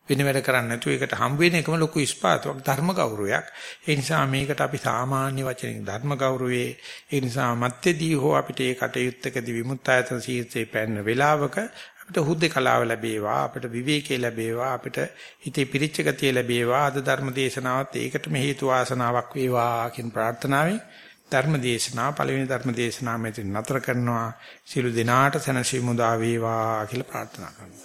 වෙන වැඩ කරන්නේ නැතුව ඒකට හම්බ වෙන එකම ලොකු ඉස්පාසුවක් ධර්ම ගෞරවයක්. ඒ නිසා මේකට අපි සාමාන්‍ය වචනෙන් ධර්ම ගෞරවයේ ඒ නිසා මැත්තේදී හෝ අපිට ඒ කටයුත්තකදී විමුක්තායතන සීර්ෂේ පැන්න වෙලාවක අපිට හුද්දේ කලාව ලැබේවා අපිට විවේකී ලැබේවා අපිට හිතේ පිරිච්ච ගතිය ලැබේවා අද ධර්ම දේශනාවත් ඒකටම හේතු වාසනාවක් වේවා කියන ප්‍රාර්ථනාවෙන් ධර්ම දේශනාව පළවෙනි ධර්ම දේශනාව මෙතන නතර කරනවා. සියලු දෙනාට සැනසීම උදා වේවා කියලා ප්‍රාර්ථනා කරනවා.